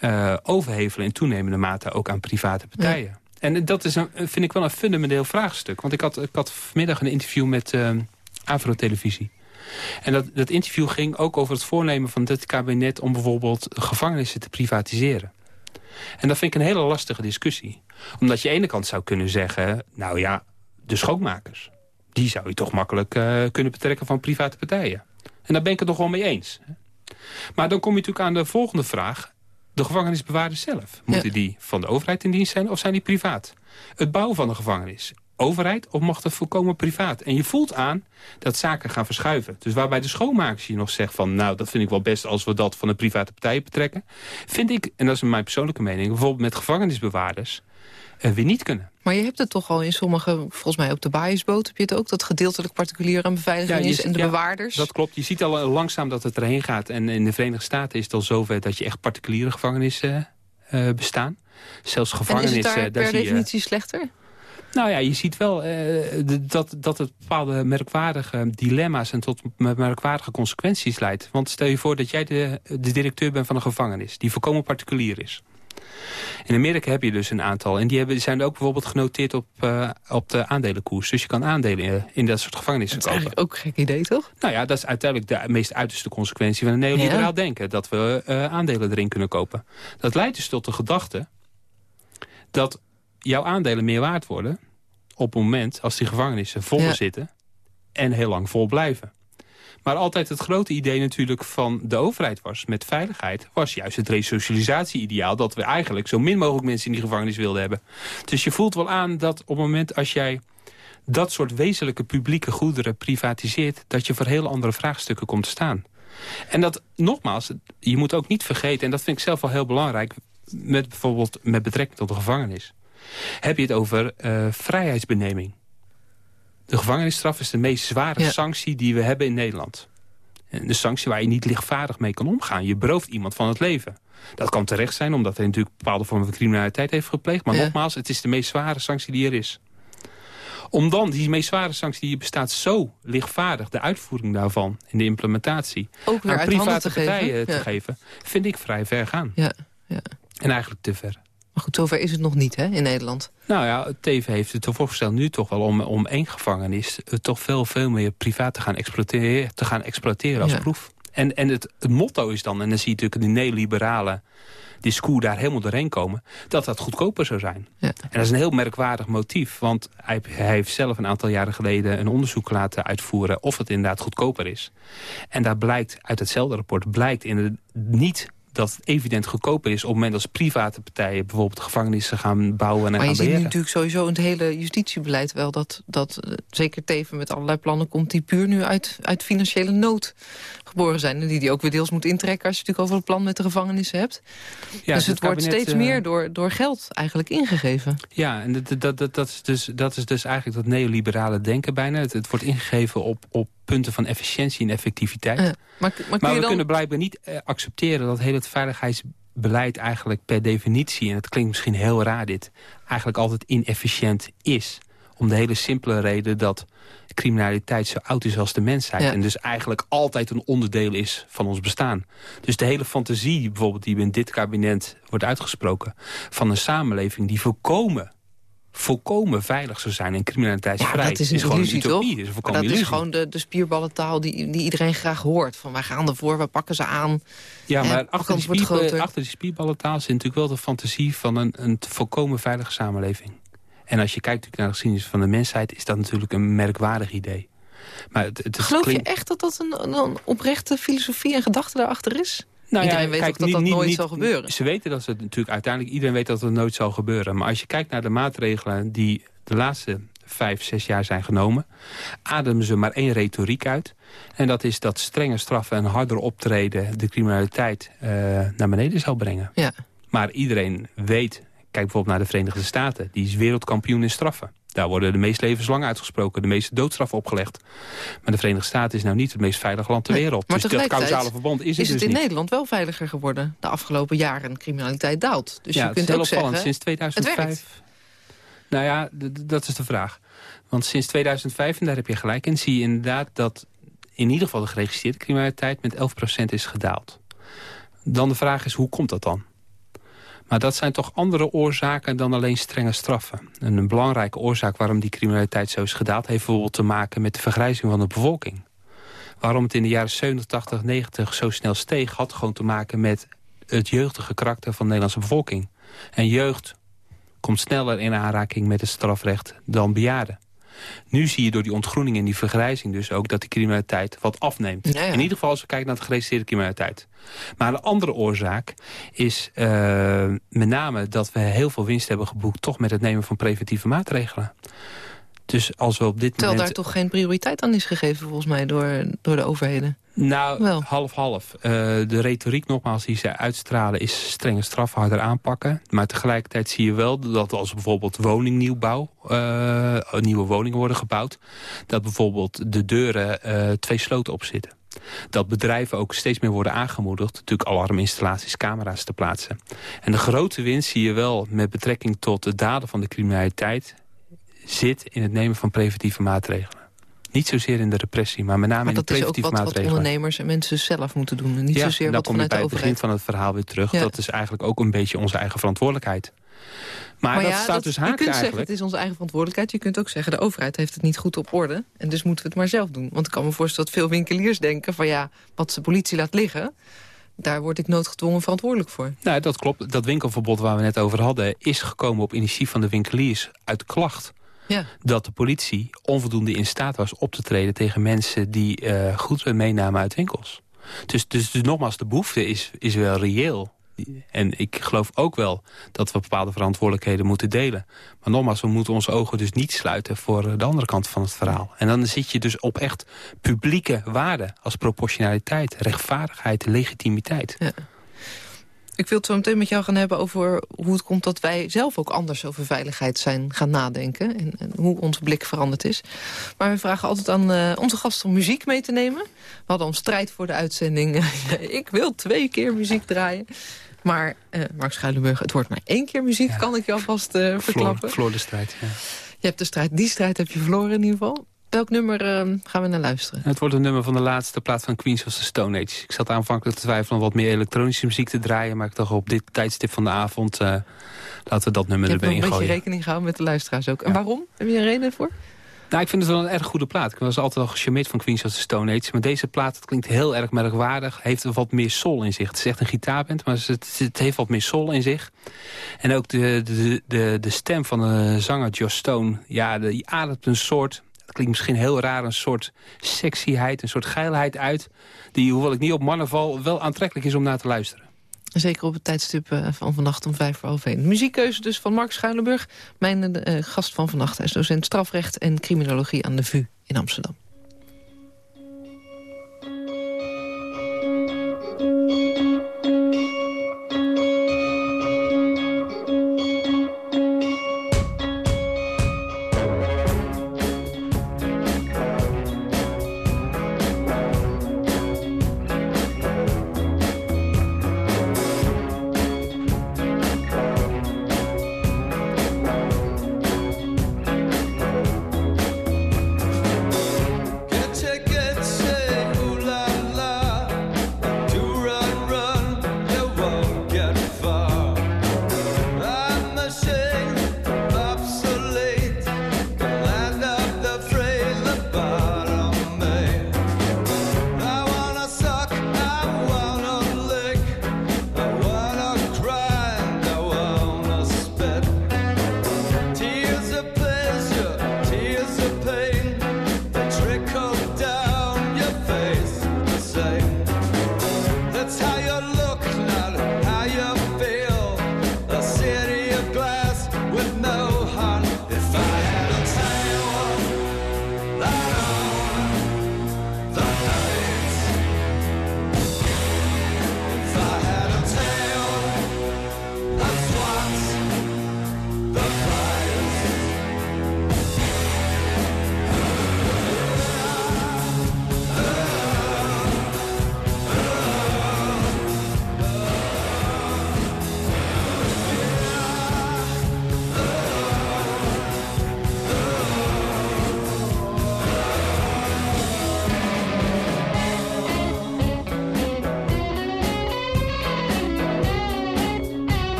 uh, overhevelen in toenemende mate ook aan private partijen. En dat is een, vind ik wel een fundamenteel vraagstuk. Want ik had, ik had vanmiddag een interview met uh, Avro-televisie. En dat, dat interview ging ook over het voornemen van dit kabinet... om bijvoorbeeld gevangenissen te privatiseren. En dat vind ik een hele lastige discussie. Omdat je aan de ene kant zou kunnen zeggen... nou ja, de schoonmakers... die zou je toch makkelijk uh, kunnen betrekken van private partijen. En daar ben ik het toch wel mee eens. Maar dan kom je natuurlijk aan de volgende vraag de gevangenisbewaarders zelf. Moeten die van de overheid in dienst zijn of zijn die privaat? Het bouwen van de gevangenis. Overheid of mag dat volkomen privaat? En je voelt aan dat zaken gaan verschuiven. Dus waarbij de schoonmakers je nog zegt van... nou, dat vind ik wel best als we dat van de private partijen betrekken... vind ik, en dat is mijn persoonlijke mening... bijvoorbeeld met gevangenisbewaarders weer niet kunnen. Maar je hebt het toch al in sommige, volgens mij op de baaiensboot... heb je het ook, dat gedeeltelijk particulier aan beveiliging is en de bewaarders? Dat klopt. Je ziet al eh, langzaam dat het erheen gaat. En in de Verenigde Staten is het al zover dat je echt particuliere gevangenissen uh, bestaan. Zelfs gevangenissen... En is het daar per definitie slechter? Nou ja, je ziet wel uh, dat, dat het bepaalde merkwaardige dilemma's... en tot merkwaardige consequenties leidt. Want stel je voor dat jij de, de directeur bent van een gevangenis... die volkomen particulier is. In Amerika heb je dus een aantal. En die hebben, zijn ook bijvoorbeeld genoteerd op, uh, op de aandelenkoers. Dus je kan aandelen in, in dat soort gevangenissen kopen. Dat is ook een gek idee, toch? Nou ja, dat is uiteindelijk de meest uiterste consequentie van een neoliberaal denken. Dat we uh, aandelen erin kunnen kopen. Dat leidt dus tot de gedachte dat jouw aandelen meer waard worden... op het moment als die gevangenissen vol zitten en heel lang vol blijven. Maar altijd het grote idee natuurlijk van de overheid was... met veiligheid, was juist het resocialisatie-ideaal... dat we eigenlijk zo min mogelijk mensen in die gevangenis wilden hebben. Dus je voelt wel aan dat op het moment als jij dat soort wezenlijke publieke goederen privatiseert... dat je voor heel andere vraagstukken komt te staan. En dat, nogmaals, je moet ook niet vergeten... en dat vind ik zelf wel heel belangrijk... met bijvoorbeeld met betrekking tot de gevangenis... heb je het over uh, vrijheidsbeneming. De gevangenisstraf is de meest zware sanctie die we hebben in Nederland. De sanctie waar je niet lichtvaardig mee kan omgaan. Je berooft iemand van het leven. Dat kan terecht zijn, omdat hij natuurlijk bepaalde vormen van criminaliteit heeft gepleegd. Maar nogmaals, het is de meest zware sanctie die er is. Om dan die meest zware sanctie die bestaat zo lichtvaardig... de uitvoering daarvan en de implementatie... Aan private partijen te geven... vind ik vrij ver gaan. Ja, ja. En eigenlijk te ver. Maar goed, zover is het nog niet hè, in Nederland. Nou ja, TV heeft het voorgesteld nu toch wel om, om één gevangenis... Uh, toch veel, veel meer privaat te gaan exploiteren, te gaan exploiteren als proef. En, en het, het, motto is dan, en dan zie je natuurlijk de neoliberale discours daar helemaal doorheen komen... dat dat goedkoper zou zijn. Ja. En dat is een heel merkwaardig motief. Want hij, hij, heeft zelf een aantal jaren geleden een onderzoek laten uitvoeren... of het inderdaad goedkoper is. En daar blijkt, uit hetzelfde rapport, blijkt in het niet dat het evident goedkoper is... op het moment als private partijen bijvoorbeeld gevangenissen gaan bouwen en maar gaan Maar je ziet nu natuurlijk sowieso in het hele justitiebeleid wel... dat, dat eh, zeker Teven met allerlei plannen komt die puur nu uit, uit financiële nood geboren zijn. En die die ook weer deels moet intrekken als je natuurlijk over een plan met de gevangenissen hebt. Ja, dus het, wordt steeds uh, meer door, door geld eigenlijk ingegeven. Ja, en dat, dat, dat, dat, is dus, dat is dus eigenlijk dat neoliberale denken bijna. Het, het wordt ingegeven op, op punten van efficiëntie en effectiviteit. Uh, maar, maar, maar we dan... kunnen blijkbaar niet uh, accepteren dat heel het veiligheidsbeleid eigenlijk per definitie, en het klinkt misschien heel raar dit, eigenlijk altijd inefficiënt is. Om de hele simpele reden dat criminaliteit zo oud is als de mensheid. En dus eigenlijk altijd een onderdeel is van ons bestaan. Dus de hele fantasie bijvoorbeeld die in dit kabinet wordt uitgesproken... van een samenleving die volkomen volkomen veilig zou zijn en criminaliteitsvrij. Ja, dat is, een gewoon illusie, een utopie. Is dat illusie. is gewoon de, de spierballentaal die, die iedereen graag hoort. Van wij gaan ervoor, we pakken ze aan. Ja, maar achter die, spier, achter die spierballentaal zit natuurlijk wel de fantasie... van een, een volkomen veilige samenleving. En als je kijkt naar de geschiedenis van de mensheid... is dat natuurlijk een merkwaardig idee. Maar het, het Geloof je echt dat dat een, een oprechte filosofie en gedachte daarachter is? Nou iedereen weet kijk, dat dat nooit zal gebeuren. Ze weten dat het natuurlijk uiteindelijk... iedereen weet dat het nooit zal gebeuren. Maar als je kijkt naar de maatregelen die de laatste vijf, zes jaar zijn genomen... ademen ze maar één retoriek uit. En dat is dat strenge straffen en harder optreden... de criminaliteit uh, naar beneden zal brengen. Ja. Maar iedereen weet Kijk bijvoorbeeld naar de Verenigde Staten. Die is wereldkampioen in straffen. Daar worden de meest levenslang uitgesproken, de meeste doodstraffen opgelegd. Maar de Verenigde Staten is nou niet het meest veilige land ter wereld. maar dus dat causale verband is, is het, dus in Nederland wel veiliger geworden de afgelopen jaren. Criminaliteit daalt. Dus ja, je kunt het is ook opvallend. Zeggen, sinds 2005. Nou ja, dat is de vraag. Want sinds 2005, en daar heb je gelijk in, zie je inderdaad dat in ieder geval de geregistreerde criminaliteit met 11% is gedaald. Dan de vraag is, hoe komt dat dan? Maar dat zijn toch andere oorzaken dan alleen strenge straffen. En een belangrijke oorzaak waarom die criminaliteit zo is gedaald... heeft bijvoorbeeld te maken met de vergrijzing van de bevolking. Waarom het in de jaren 70, 80, 90 zo snel steeg... had gewoon te maken met het jeugdige karakter van de Nederlandse bevolking. En jeugd komt sneller in aanraking met het strafrecht dan bejaarden. Nu zie je door die ontgroening en die vergrijzing dus ook... dat de criminaliteit wat afneemt. In ieder geval als we kijken naar de geregistreerde criminaliteit. Maar een andere oorzaak is uh, met name dat we heel veel winst hebben geboekt... toch met het nemen van preventieve maatregelen. Dus als we op dit Terwijl moment... daar toch geen prioriteit aan is gegeven volgens mij door, door de overheden? Nou, half-half. Uh, de retoriek nogmaals die ze uitstralen is strenge straf, harder aanpakken. Maar tegelijkertijd zie je wel dat als bijvoorbeeld woningnieuwbouw... Uh, nieuwe woningen worden gebouwd... dat bijvoorbeeld de deuren uh, twee sloten op zitten. Dat bedrijven ook steeds meer worden aangemoedigd... natuurlijk alarminstallaties, camera's te plaatsen. En de grote winst zie je wel met betrekking tot de daden van de criminaliteit... zit in het nemen van preventieve maatregelen. Niet zozeer in de repressie, maar met name in de preventieve maatregelen. dat is ook wat, wat ondernemers en mensen zelf moeten doen. En niet ja, zozeer wat vanuit de overheid. bij het begin van het verhaal weer terug. Dat is eigenlijk ook een beetje onze eigen verantwoordelijkheid. Maar, maar dat ja, staat dat, dus haak haak Je kunt eigenlijk. zeggen, het is onze eigen verantwoordelijkheid. Je kunt ook zeggen, de overheid heeft het niet goed op orde. En dus moeten we het maar zelf doen. Want ik kan me voorstellen dat veel winkeliers denken... van ja, wat de politie laat liggen... daar word ik noodgedwongen verantwoordelijk voor. Nou, dat klopt. Dat winkelverbod waar we net over hadden... is gekomen op initiatief van de winkeliers uit klacht ja. dat de politie onvoldoende in staat was op te treden... tegen mensen die uh, goederen meenamen uit winkels. Dus, dus, dus nogmaals, de behoefte is, is wel reëel. En ik geloof ook wel dat we bepaalde verantwoordelijkheden moeten delen. Maar nogmaals, we moeten onze ogen dus niet sluiten voor de andere kant van het verhaal. En dan zit je dus op echt publieke waarden als proportionaliteit, rechtvaardigheid, legitimiteit. Ja. Ik wil het zo meteen met jou gaan hebben over hoe het komt dat wij zelf ook anders over veiligheid zijn gaan nadenken. En, en hoe onze blik veranderd is. Maar we vragen altijd aan uh, onze gasten om muziek mee te nemen. We hadden om strijd voor de uitzending. [LAUGHS] ik wil twee keer muziek draaien. Maar uh, Mark Schuilenburg, het wordt maar één keer muziek, ja. kan ik je alvast uh, verklappen. Floor, de strijd, ja. Je hebt de strijd, die strijd heb je verloren in ieder geval. Welk nummer ehm, gaan we naar luisteren? Het wordt een nummer van de laatste plaat van Queens of the Stone Age. Ik zat aanvankelijk te twijfelen om wat meer elektronische muziek te draaien... maar ik dacht op dit tijdstip van de avond... Uh, laten we dat nummer erbij ingooien. Je hebt een beetje rekening gehouden met de luisteraars ook. En waarom? Heb je een reden voor? Nou, ik vind het wel een erg goede plaat. Ik was altijd al gecharmeerd van Queens of the Stone Age. Maar deze plaat het klinkt heel erg merkwaardig. Heeft wat meer soul in zich. Het is echt een gitaarband, maar het, het heeft wat meer soul in zich. En ook de, de, de, de stem van de zanger Josh Stone. Ja, die ademt een soort het klinkt misschien heel raar, een soort sexyheid, een soort geilheid uit... die, hoewel ik niet op mannen val, wel aantrekkelijk is om naar te luisteren. Zeker op het tijdstip eh, van vannacht om vijf voor half één. Muziekkeuze dus van Mark Schuilenburg. Mijn uh, gast van vannacht is docent strafrecht en criminologie aan de VU in Amsterdam.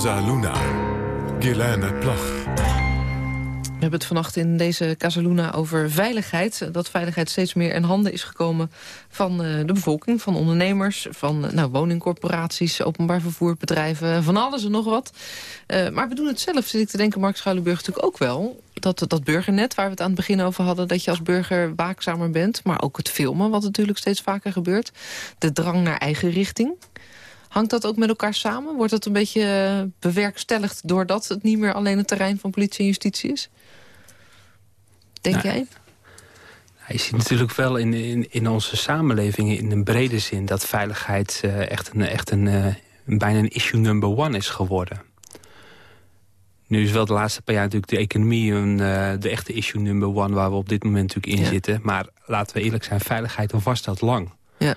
Casa Luna. Guilaine Plag. We hebben het vannacht in deze Casaluna over veiligheid. Dat veiligheid steeds meer in handen is gekomen van uh, de bevolking, van ondernemers, van uh, nou, woningcorporaties, openbaar vervoerbedrijven, van alles en nog wat. Uh, maar we doen het zelf, zit ik te denken, Mark Schuilenburg natuurlijk ook wel. Dat, dat burgernet, waar we het aan het begin over hadden, dat je als burger waakzamer bent. Maar ook het filmen, wat natuurlijk steeds vaker gebeurt. De drang naar eigen richting. Hangt dat ook met elkaar samen? Wordt dat een beetje bewerkstelligd doordat het niet meer alleen het terrein van politie en justitie is? Denk nou, jij? Je ziet natuurlijk wel in, in, in onze samenleving in een brede zin... dat veiligheid uh, echt, een, echt een, uh, bijna een issue number one is geworden. Nu is wel de laatste paar jaar natuurlijk de economie een, uh, de echte issue number one... waar we op dit moment natuurlijk in ja. zitten. Maar laten we eerlijk zijn, veiligheid was dat lang. Ja.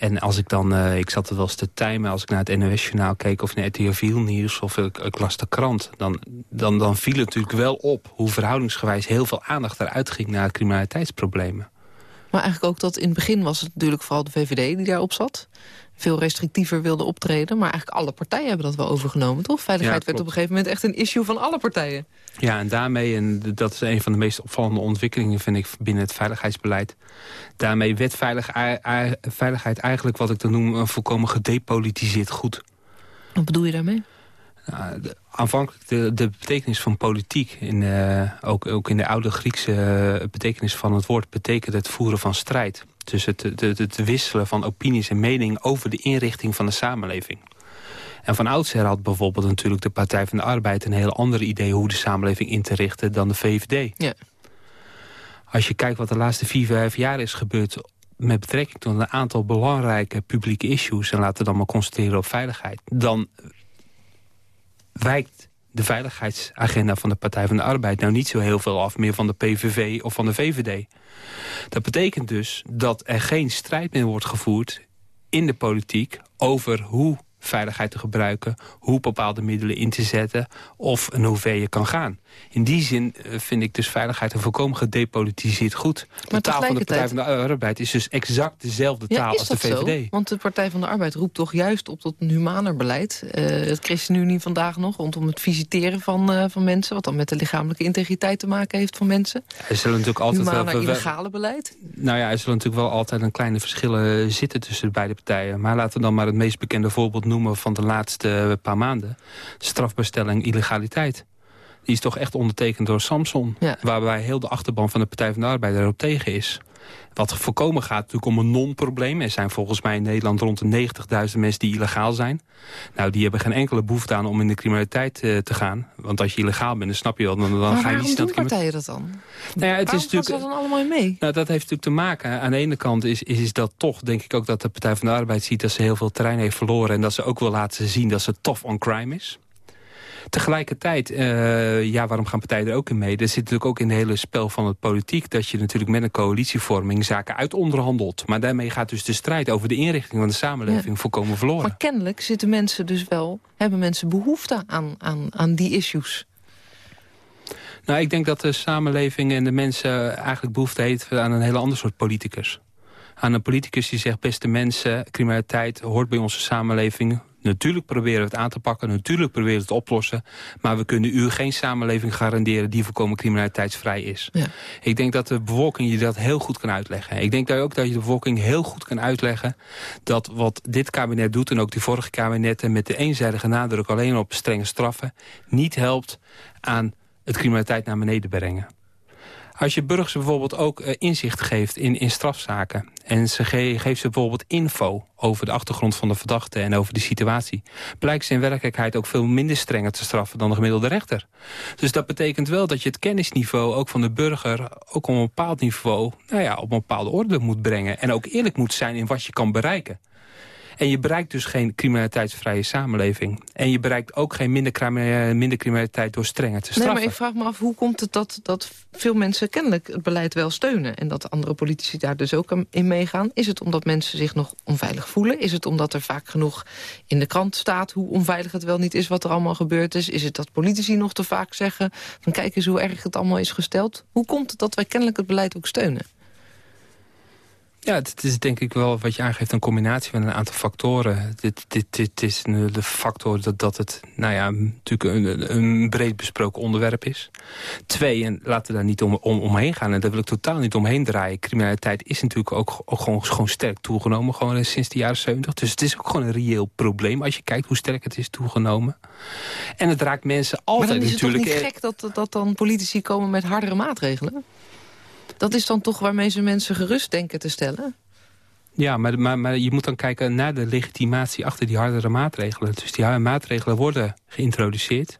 En als ik dan, uh, ik zat er wel eens te timen als ik naar het NOS-journaal keek... of naar RTL nieuws of ik, ik, las de krant... Dan, dan, dan viel het natuurlijk wel op hoe verhoudingsgewijs heel veel aandacht eruit ging... naar criminaliteitsproblemen. Maar eigenlijk ook dat in het begin was het natuurlijk vooral de VVD die daarop zat veel restrictiever wilde optreden. Maar eigenlijk alle partijen hebben dat wel overgenomen, toch? Veiligheid werd op een gegeven moment echt een issue van alle partijen. Ja, en daarmee, en dat is een van de meest opvallende ontwikkelingen... vind ik binnen het veiligheidsbeleid. Daarmee werd veiligheid eigenlijk wat ik dan noem... een volkomen gedepolitiseerd goed. Wat bedoel je daarmee? Nou, de, aanvankelijk de, de, betekenis van politiek, in, uh, ook, ook in de oude Griekse uh, betekenis van het woord... betekent het voeren van strijd. Dus het, het, het, wisselen van opinies en meningen over de inrichting van de samenleving. En van oudsher had bijvoorbeeld natuurlijk de Partij van de Arbeid... een heel ander idee hoe de samenleving in te richten dan de VVD. Ja. Als je kijkt wat de laatste vier, vijf jaar is gebeurd... met betrekking tot een aantal belangrijke publieke issues... en laten we dan maar concentreren op veiligheid... dan wijkt de veiligheidsagenda van de Partij van de Arbeid... nou niet zo heel veel af meer van de PVV of van de VVD. Dat betekent dus dat er geen strijd meer wordt gevoerd in de politiek... over hoe veiligheid te gebruiken, hoe bepaalde middelen in te zetten of en hoe ver je kan gaan. In die zin eh, vind ik dus veiligheid een volkomen gedepolitiseerd goed. De taal van de Partij van de Arbeid is dus exact dezelfde taal als de VVD. Zo? Want de Partij van de Arbeid roept toch juist op tot een humaner beleid. Uh, het ChristenUnie vandaag nog rondom het visiteren van, uh, van mensen... wat dan met de lichamelijke integriteit te maken heeft van mensen. Er zullen natuurlijk altijd humaner, wel... illegale beleid? Nou ja, er zullen natuurlijk wel altijd een kleine verschillen zitten tussen de beide partijen. Maar laten we dan maar het meest bekende voorbeeld noemen van de laatste paar maanden. Strafbestelling illegaliteit. Die is toch echt ondertekend door Samson. Waarbij heel de achterban van de Partij van de Arbeid erop tegen is. Wat voorkomen gaat natuurlijk om een non-probleem. Er zijn volgens mij in Nederland rond de 90.000 mensen die illegaal zijn. Nou, die hebben geen enkele behoefte aan om in de criminaliteit uh, te gaan. Want als je illegaal bent, dan snap je wel. Dan, dan ga je niet snel... Maar partijen dat dan? Nou ja, het is natuurlijk, dat dan allemaal mee? Nou, dat heeft natuurlijk te maken. Aan de ene kant is, is, is dat toch, denk ik ook, dat de Partij van de Arbeid ziet... dat ze heel veel terrein heeft verloren. En dat ze ook wil laten zien dat ze tough on crime is. Tegelijkertijd, uh, ja, waarom gaan partijen er ook in mee? Er zit natuurlijk ook in het hele spel van het politiek... dat je natuurlijk met een coalitievorming zaken uitonderhandelt. Maar daarmee gaat dus de strijd over de inrichting van de samenleving ja. volkomen verloren. Maar kennelijk zitten mensen dus wel, hebben mensen behoefte aan, aan, aan die issues. Nou, ik denk dat de samenleving en de mensen eigenlijk behoefte heeft aan een hele ander soort politicus aan een politicus die zegt... beste mensen, criminaliteit hoort bij onze samenleving. Natuurlijk proberen we het aan te pakken, natuurlijk proberen we het te oplossen. Maar we kunnen u geen samenleving garanderen die voorkomen criminaliteitsvrij is. Ja. Ik denk dat de bevolking je dat heel goed kan uitleggen. Ik denk ook dat je de bevolking heel goed kan uitleggen... dat wat dit kabinet doet en ook die vorige kabinetten... met de eenzijdige nadruk alleen op strenge straffen... niet helpt aan het criminaliteit naar beneden brengen. Als je burgers bijvoorbeeld ook uh, inzicht geeft in, in strafzaken... en ze ge geeft ze bijvoorbeeld info over de achtergrond van de verdachte... en over de situatie... blijkt ze in werkelijkheid ook veel minder strenger te straffen... dan de gemiddelde rechter. Dus dat betekent wel dat je het kennisniveau ook van de burger... ook op een bepaald niveau nou ja, op een bepaalde orde moet brengen... en ook eerlijk moet zijn in wat je kan bereiken. En je bereikt dus geen criminaliteitsvrije samenleving. En je bereikt ook geen minder, minder criminaliteit door strenger te straffen. Nee, maar ik vraag me af, hoe komt het dat, dat veel mensen kennelijk het beleid wel steunen... en dat andere politici daar dus ook in meegaan? Is het omdat mensen zich nog onveilig voelen? Is het omdat er vaak genoeg in de krant staat... hoe onveilig het wel niet is wat er allemaal gebeurd is? Is het dat politici nog te vaak zeggen... van kijk eens hoe erg het allemaal is gesteld? Hoe komt het dat wij kennelijk het beleid ook steunen? Ja, het is denk ik wel wat je aangeeft een combinatie van een aantal factoren. Dit, dit, dit is de factor dat, dat het nou ja, natuurlijk een, een breed besproken onderwerp is. Twee, en laten we daar niet om, om, omheen gaan. En daar wil ik totaal niet omheen draaien. Criminaliteit is natuurlijk ook, ook gewoon, gewoon sterk toegenomen. Gewoon sinds de jaren 70. Dus het is ook gewoon een reëel probleem als je kijkt hoe sterk het is toegenomen. En het raakt mensen altijd natuurlijk... Maar dan is het toch niet gek dat, dat dan politici komen met hardere maatregelen? Dat is dan toch waarmee ze mensen gerust denken te stellen? Ja, maar, maar, maar je moet dan kijken naar de legitimatie achter die hardere maatregelen. Dus die maatregelen worden geïntroduceerd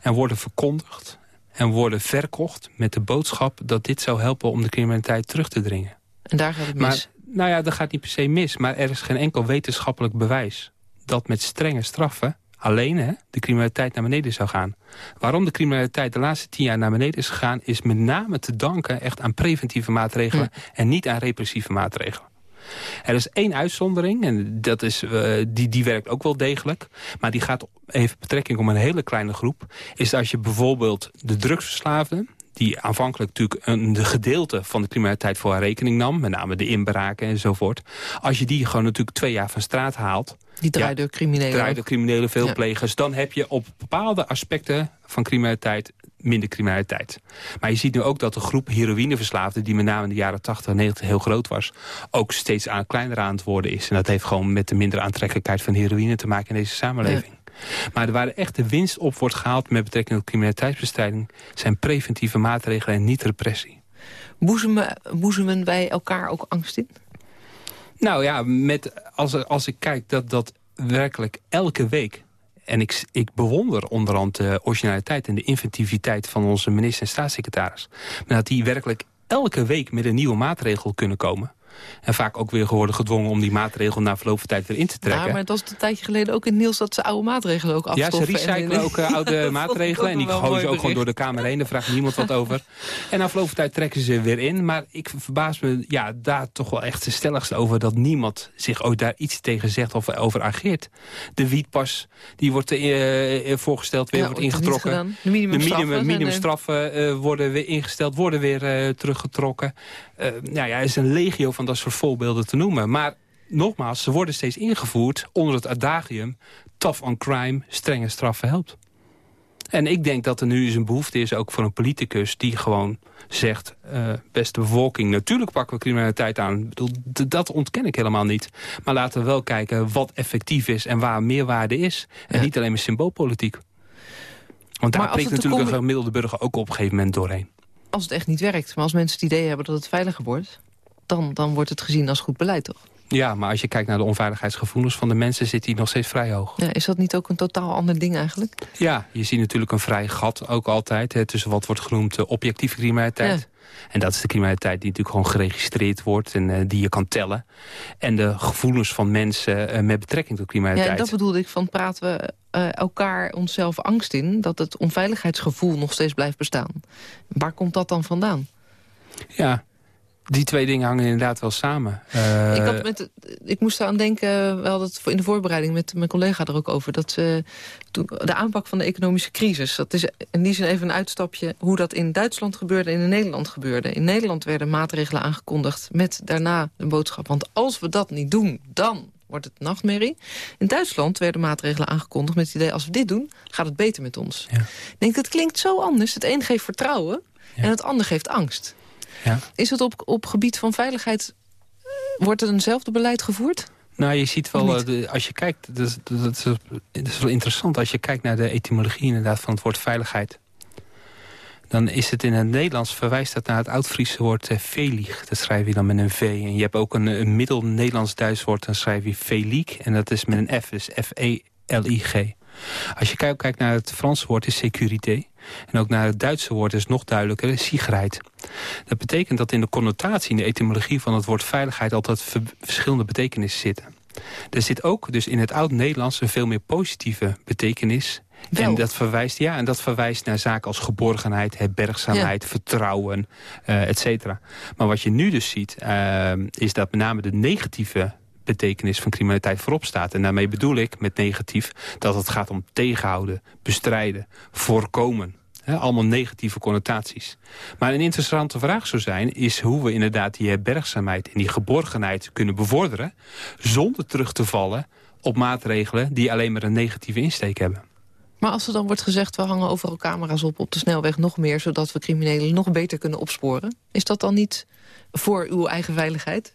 en worden verkondigd en worden verkocht met de boodschap dat dit zou helpen om de criminaliteit terug te dringen. En daar gaat het mis? Maar, nou ja, dat gaat niet per se mis, maar er is geen enkel wetenschappelijk bewijs dat met strenge straffen alleen hè, de criminaliteit naar beneden zou gaan. Waarom de criminaliteit de laatste tien jaar naar beneden is gegaan... is met name te danken echt aan preventieve maatregelen... en niet aan repressieve maatregelen. Er is één uitzondering, en dat is, uh, die, die werkt ook wel degelijk. Maar die gaat even betrekking om een hele kleine groep. Is als je bijvoorbeeld de drugsverslaafden die aanvankelijk natuurlijk een gedeelte van de criminaliteit voor haar rekening nam. Met name de inbraken enzovoort. Als je die gewoon natuurlijk twee jaar van straat haalt. Die draaien criminelen. Draaien criminelen, veelplegers. Dan heb je op bepaalde aspecten van criminaliteit minder criminaliteit. Maar je ziet nu ook dat de groep heroïneverslaafden... die met name in de jaren 80 en 90 heel groot was... ook steeds aan, kleiner aan het worden is. En dat heeft gewoon met de mindere aantrekkelijkheid van heroïne te maken in deze samenleving. Maar waar de echte winst op wordt gehaald met betrekking tot criminaliteitsbestrijding... zijn preventieve maatregelen en niet repressie. Boezemen, boezemen wij elkaar ook angst in? Nou ja, met, als, als ik kijk dat dat werkelijk elke week... en ik, ik bewonder onderhand de originaliteit en de inventiviteit... van onze minister en staatssecretaris... maar dat die werkelijk elke week met een nieuwe maatregel kunnen komen... En vaak ook weer worden gedwongen om die maatregel na verloop van tijd weer in te trekken. Ja, maar het was een tijdje geleden ook in Niels dat ze oude maatregelen ook afstoffen. Ja, ze recyclen ook uh, oude [LAUGHS] maatregelen. En die gooien ze ook gewoon door de Kamer heen. Daar vraagt niemand wat over. [LAUGHS] En na verloop van tijd trekken ze weer in. Maar ik verbaas me ja, daar toch wel echt de stelligste over... dat niemand zich ooit daar iets tegen zegt of over ageert. De wietpas, die wordt uh, voorgesteld, weer wordt ingetrokken. De minimumstraffen, de minimumstraffen uh, worden weer ingesteld, worden weer teruggetrokken. Nou ja, er is een legio van dat soort voorbeelden te noemen. Maar nogmaals, ze worden steeds ingevoerd onder het adagium... tough on crime, strenge straffen helpt. En ik denk dat er nu eens een behoefte is, ook voor een politicus... die gewoon zegt, uh, beste bevolking, natuurlijk pakken we criminaliteit aan. Ik bedoel, dat ontken ik helemaal niet. Maar laten we wel kijken wat effectief is en waar meerwaarde is. En niet alleen maar symboolpolitiek. Want daar prikt natuurlijk een gemiddelde burger ook op een gegeven moment doorheen. Als het echt niet werkt, maar als mensen het idee hebben dat het veiliger wordt dan, dan wordt het gezien als goed beleid, toch? Ja, maar als je kijkt naar de onveiligheidsgevoelens van de mensen... zit die nog steeds vrij hoog. Ja, is dat niet ook een totaal ander ding eigenlijk? Ja, je ziet natuurlijk een vrij gat ook altijd... Hè, tussen wat wordt genoemd uh, objectieve criminaliteit. En dat is de criminaliteit die natuurlijk gewoon geregistreerd wordt... en uh, die je kan tellen. En de gevoelens van mensen uh, met betrekking tot criminaliteit. Ja, dat bedoelde ik van praten we elkaar onszelf angst in... dat het onveiligheidsgevoel nog steeds blijft bestaan. Waar komt dat dan vandaan? Ja, die twee dingen hangen inderdaad wel samen. Uh... Ik, had met, ik moest eraan denken, we hadden het in de voorbereiding met mijn collega er ook over... dat de aanpak van de economische crisis. Dat is in die zin even een uitstapje hoe dat in Duitsland gebeurde en in Nederland gebeurde. In Nederland werden maatregelen aangekondigd met daarna een boodschap. Want als we dat niet doen, dan wordt het nachtmerrie. In Duitsland werden maatregelen aangekondigd met het idee... als we dit doen, gaat het beter met ons. Ja. Ik denk, dat klinkt zo anders. Het een geeft vertrouwen en het ander geeft angst. Ja. Is het op, op gebied van veiligheid... wordt er eenzelfde beleid gevoerd? Nou, je ziet wel, eh, als je kijkt, dat is, dat, is, dat is wel interessant... als je kijkt naar de etymologie inderdaad van het woord veiligheid dan is het in het Nederlands verwijst dat naar het oud-Friese woord uh, velig. Dat schrijf je dan met een V. En je hebt ook een, een middel-Nederlands-Duits woord, dan schrijf je veliek. En dat is met een F, dus F-E-L-I-G. Als je kijkt naar het Franse woord is sécurité. En ook naar het Duitse woord is nog duidelijker, sicherheid. Dat betekent dat in de connotatie, in de etymologie van het woord veiligheid... altijd verschillende betekenissen zitten. Er zit ook dus in het oud-Nederlands een veel meer positieve betekenis. En dat, verwijst, ja, en dat verwijst naar zaken als geborgenheid, herbergzaamheid, vertrouwen, uh, et cetera. Maar wat je nu dus ziet, uh, is dat met name de negatieve betekenis van criminaliteit voorop staat. En daarmee bedoel ik met negatief dat het gaat om tegenhouden, bestrijden, voorkomen. Allemaal negatieve connotaties. Maar een interessante vraag zou zijn... is hoe we inderdaad die herbergzaamheid en die geborgenheid kunnen bevorderen... zonder terug te vallen op maatregelen die alleen maar een negatieve insteek hebben. Maar als er dan wordt gezegd, we hangen overal camera's op op de snelweg nog meer... zodat we criminelen nog beter kunnen opsporen... is dat dan niet voor uw eigen veiligheid?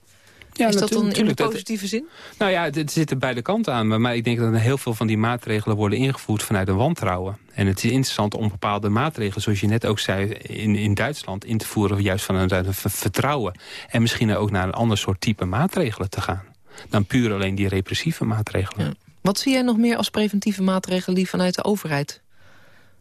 Ja, is dat dan in de positieve zin? Nou ja, het, zit er beide kanten aan. Maar ik denk dat heel veel van die maatregelen worden ingevoerd vanuit een wantrouwen. En het is interessant om bepaalde maatregelen, zoals je net ook zei, in, in Duitsland in te voeren. Juist van een, een vertrouwen. En misschien ook naar een ander soort type maatregelen te gaan. Dan puur alleen die repressieve maatregelen. Wat zie jij nog meer als preventieve maatregelen die vanuit de overheid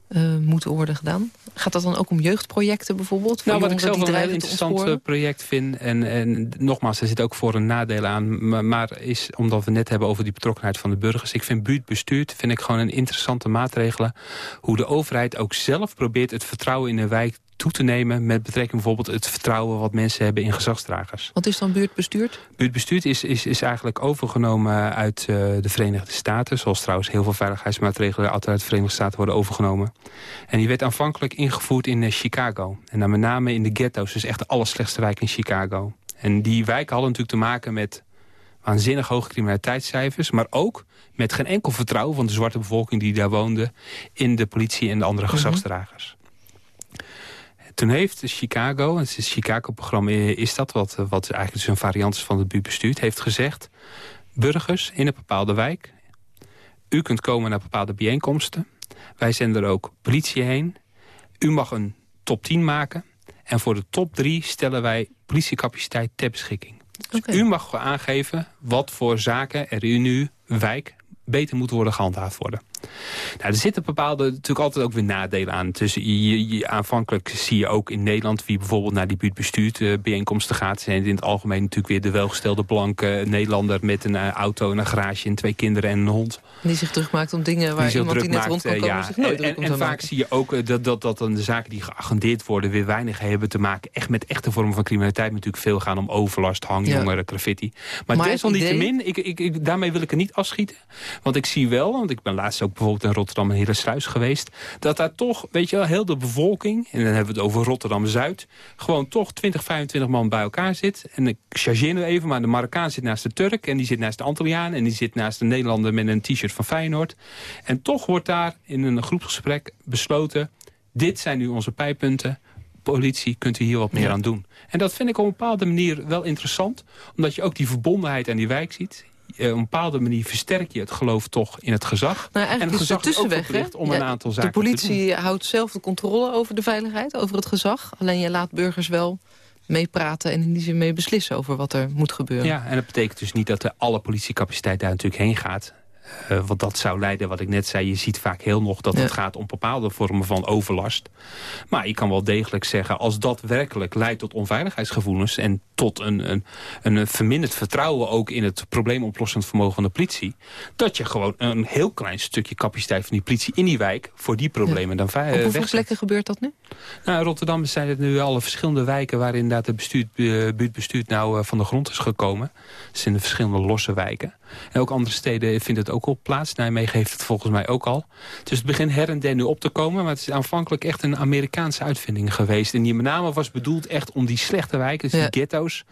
uh, moeten worden gedaan. Gaat dat dan ook om jeugdprojecten bijvoorbeeld? Nou, wat ik zelf een heel interessant eh, project vind... En, en nogmaals, er zit ook voor een nadeel aan... Maar, maar, is, omdat we net hebben over die betrokkenheid van de burgers... ik vind buurtbestuur vind ik gewoon een interessante maatregelen... hoe de overheid ook zelf probeert het vertrouwen in de wijk toe te nemen... met betrekking bijvoorbeeld het vertrouwen wat mensen hebben in gezagsdragers. Wat is dan buurtbestuurd? Buurtbestuurd is, is, is eigenlijk overgenomen uit uh, de Verenigde Staten... zoals trouwens heel veel veiligheidsmaatregelen altijd uit de Verenigde Staten worden overgenomen. En die werd aanvankelijk ingevoerd in uh, Chicago. En dan met name in de ghetto's, dus echt de allerslechtste wijk in Chicago. En die wijken hadden natuurlijk te maken met waanzinnig hoge criminaliteitscijfers... maar ook met geen enkel vertrouwen van de zwarte bevolking die daar woonde... in de politie en de andere mhm. gezagsdragers. Toen heeft Chicago, het Chicago-programma is dat... Wat, wat eigenlijk dus een variant is van het buurtbestuur... heeft gezegd, burgers in een bepaalde wijk... u kunt komen naar bepaalde bijeenkomsten. Wij zenden er ook politie heen. U mag een top 10 maken. En voor de top 3 stellen wij politiecapaciteit ter beschikking. Dus u mag aangeven wat voor zaken er in uw wijk beter moeten worden gehandhaafd worden. Nou, er zitten bepaalde natuurlijk altijd ook weer nadelen aan. Dus je, je, aanvankelijk zie je ook in Nederland... wie bijvoorbeeld naar die buurtbestuurt uh, bijeenkomsten gaat... zijn in het algemeen natuurlijk weer de welgestelde blanke Nederlander... met een uh, auto, een garage en twee kinderen en een hond. Die zich druk maakt om dingen waar die iemand die net rond kan komen... Ja. zich nooit en, en, vaak zie je ook uh, dat, dat, dat dan de zaken die geagendeerd worden... weer weinig hebben te maken echt met echte vormen van criminaliteit. natuurlijk veel gaan om overlast, hangjongeren, ja. graffiti. Maar, maar desalniettemin, ik, ik, ik, daarmee wil ik er niet afschieten. Want ik zie wel, want ik ben laatst ook bijvoorbeeld in Rotterdam en Sluis geweest... dat daar toch, weet je wel, heel de bevolking... en dan hebben we het over Rotterdam-Zuid... gewoon toch 20, 25 man bij elkaar zit. En ik chargeer nu even, maar de Marokkaan zit naast de Turk... en die zit naast de Antilliaan... en die zit naast de Nederlander met een t-shirt van Feyenoord. En toch wordt daar in een groepsgesprek besloten... dit zijn nu onze pijpunten politie kunt u hier wat meer aan doen. En dat vind ik op een bepaalde manier wel interessant. Omdat je ook die verbondenheid aan die wijk ziet. Eh, op een bepaalde manier versterk je het geloof toch in het gezag. Nou, en het gezag is ook verplicht om een aantal zaken De politie houdt zelf de controle over de veiligheid, over het gezag. Alleen je laat burgers wel meepraten en in die zin mee beslissen over wat er moet gebeuren. Ja, en dat betekent dus niet dat de alle politiecapaciteit daar natuurlijk heen gaat. Uh, want dat zou leiden, wat ik net zei, je ziet vaak heel nog dat het gaat om bepaalde vormen van overlast. Maar je kan wel degelijk zeggen, als dat werkelijk leidt tot onveiligheidsgevoelens en tot een, een, een verminderd vertrouwen ook in het probleemoplossend vermogen van de politie, dat je gewoon een heel klein stukje capaciteit van die politie in die wijk voor die problemen dan veilig Op hoeveel plekken gebeurt dat nu? Nou, in Rotterdam zijn het nu alle verschillende wijken waar inderdaad het uh, buurtbestuur nou uh, van de grond is gekomen. Het zijn de verschillende losse wijken. En ook andere steden vinden het ook op plaats. Nijmegen heeft het volgens mij ook al. Dus het begint her en der nu op te komen. Maar het is aanvankelijk echt een Amerikaanse uitvinding geweest. En die met name was bedoeld echt om die slechte wijken, dus die ghetto's...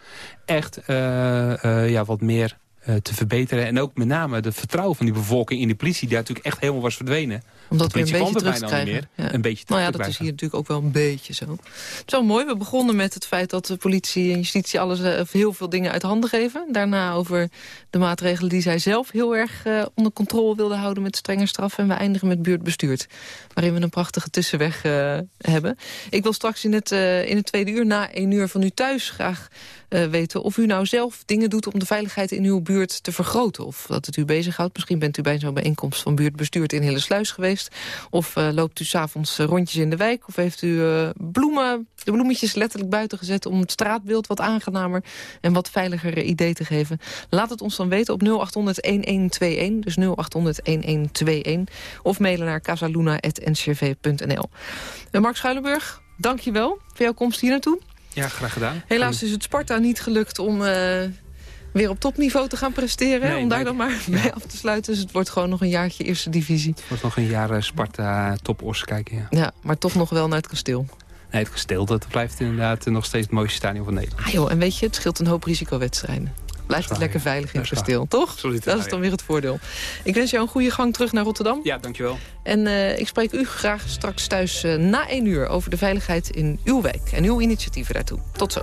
echt uh, uh, ja, wat meer te verbeteren. En ook met name het vertrouwen van die bevolking in de politie... die natuurlijk echt helemaal was verdwenen omdat we een beetje terug te krijgen. Ja. Een beetje nou ja, dat is hier natuurlijk ook wel een beetje zo. Het is wel mooi. We begonnen met het feit dat de politie en justitie alles uh, heel veel dingen uit handen geven. Daarna over de maatregelen die zij zelf heel erg uh, onder controle wilden houden met strenge straffen. En we eindigen met buurtbestuurd. Waarin we een prachtige tussenweg uh, hebben. Ik wil straks in het, in het tweede uur na één uur van u thuis graag weten of u nou zelf dingen doet om de veiligheid in uw buurt te vergroten. Of dat het u bezighoudt. Misschien bent u bij zo'n bijeenkomst van buurtbestuurd in Hillesluis geweest of uh, loopt u s'avonds uh, rondjes in de wijk? Of heeft u uh, bloemen, de bloemetjes letterlijk buiten gezet... om het straatbeeld wat aangenamer en wat veiliger idee te geven? Laat het ons dan weten op 0800-1121. Dus 0800-1121. Of mailen naar casaluna.ncrv.nl. Mark Schuilenburg, dank je wel voor jouw komst hier naartoe. Ja, graag gedaan. Helaas is het Sparta niet gelukt om weer op topniveau te gaan presteren. om daar dan maar mee af te sluiten. Dus het wordt gewoon nog een jaartje eerste divisie. Het wordt nog een jaar Sparta top kijken, ja. Ja, maar toch nog wel naar het kasteel. Nee, het kasteel dat blijft inderdaad nog steeds het mooiste stadion van Nederland. Ah joh, en weet je, het scheelt een hoop risicowedstrijden. Blijft het lekker veilig in het kasteel, toch? Dat is dan weer het voordeel. Ik wens jou een goede gang terug naar Rotterdam. Ja, dankjewel. En uh, ik spreek u graag straks thuis uh, na één uur... over de veiligheid in uw wijk en uw initiatieven daartoe. Tot zo.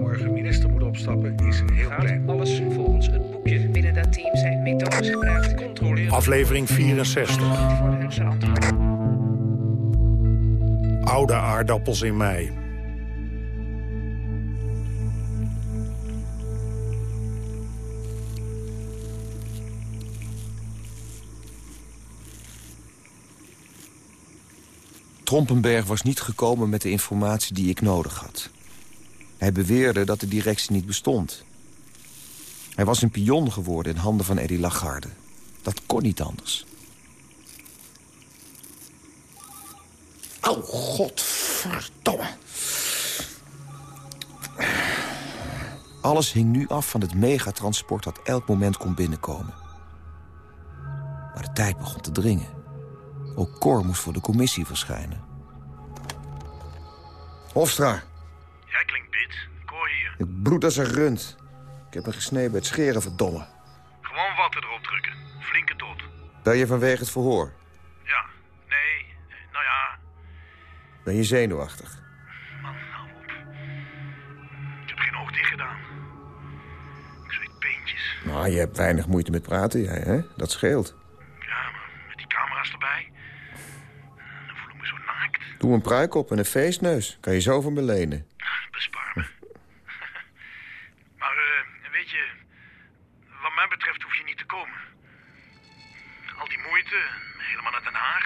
Opstappen is heel klein. Alles volgens het boekje. Binnen dat team zijn methodes gebruikt. Controleren. Aflevering 64. Voor hun antwoord. Oude aardappels in mei. Trompenberg was niet gekomen met de informatie die ik nodig had. Hij beweerde dat de directie niet bestond. Hij was een pion geworden in handen van Eddie Lagarde. Dat kon niet anders. Oh, godverdomme. Alles hing nu af van het megatransport dat elk moment kon binnenkomen. Maar de tijd begon te dringen. Ook Cor moest voor de commissie verschijnen. Hofstra. Ik bloed als een rund. Ik heb een gesneden bij het scheren, verdomme. Gewoon water erop drukken. Flinke tot. Ben je vanwege het verhoor? Ja. Nee. Nou ja. Ben je zenuwachtig? Man, hou op. Ik heb geen oog dicht gedaan. Ik zweet peentjes. Nou, je hebt weinig moeite met praten, jij, hè? Dat scheelt. Doe een pruik op en een feestneus. Kan je zo van me lenen. Bespaar me. maar uh, weet je, wat mij betreft hoef je niet te komen. Al die moeite, helemaal naar Den Haag.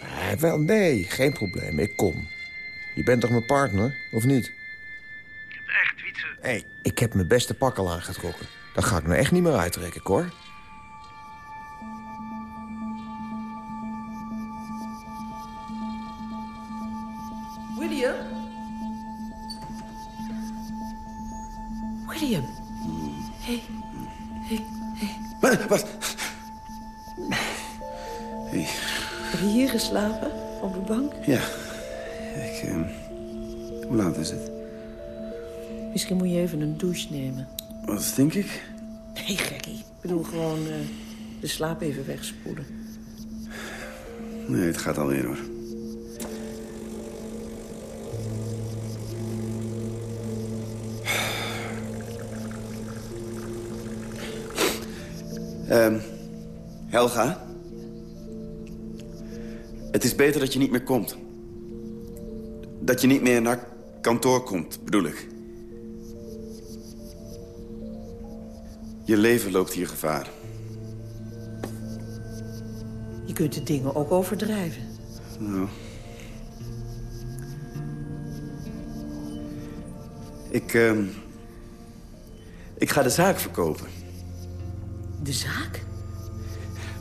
Eh, wel, nee, geen probleem. Ik kom. Je bent toch mijn partner, of niet? Echt, Wietse? Hé, hey, ik heb mijn beste pak al aangetrokken. Dat ga ik nou echt niet meer uittrekken, hoor. Douche nemen. Wat denk ik? Nee, gekkie. Ik bedoel gewoon uh, de slaap even wegspoelen. Nee, het gaat alweer hoor. Um, Helga? Het is beter dat je niet meer komt. Dat je niet meer naar kantoor komt, bedoel ik. Je leven loopt hier gevaar. Je kunt de dingen ook overdrijven. Nou. Ik, uh, ik ga de zaak verkopen. De zaak?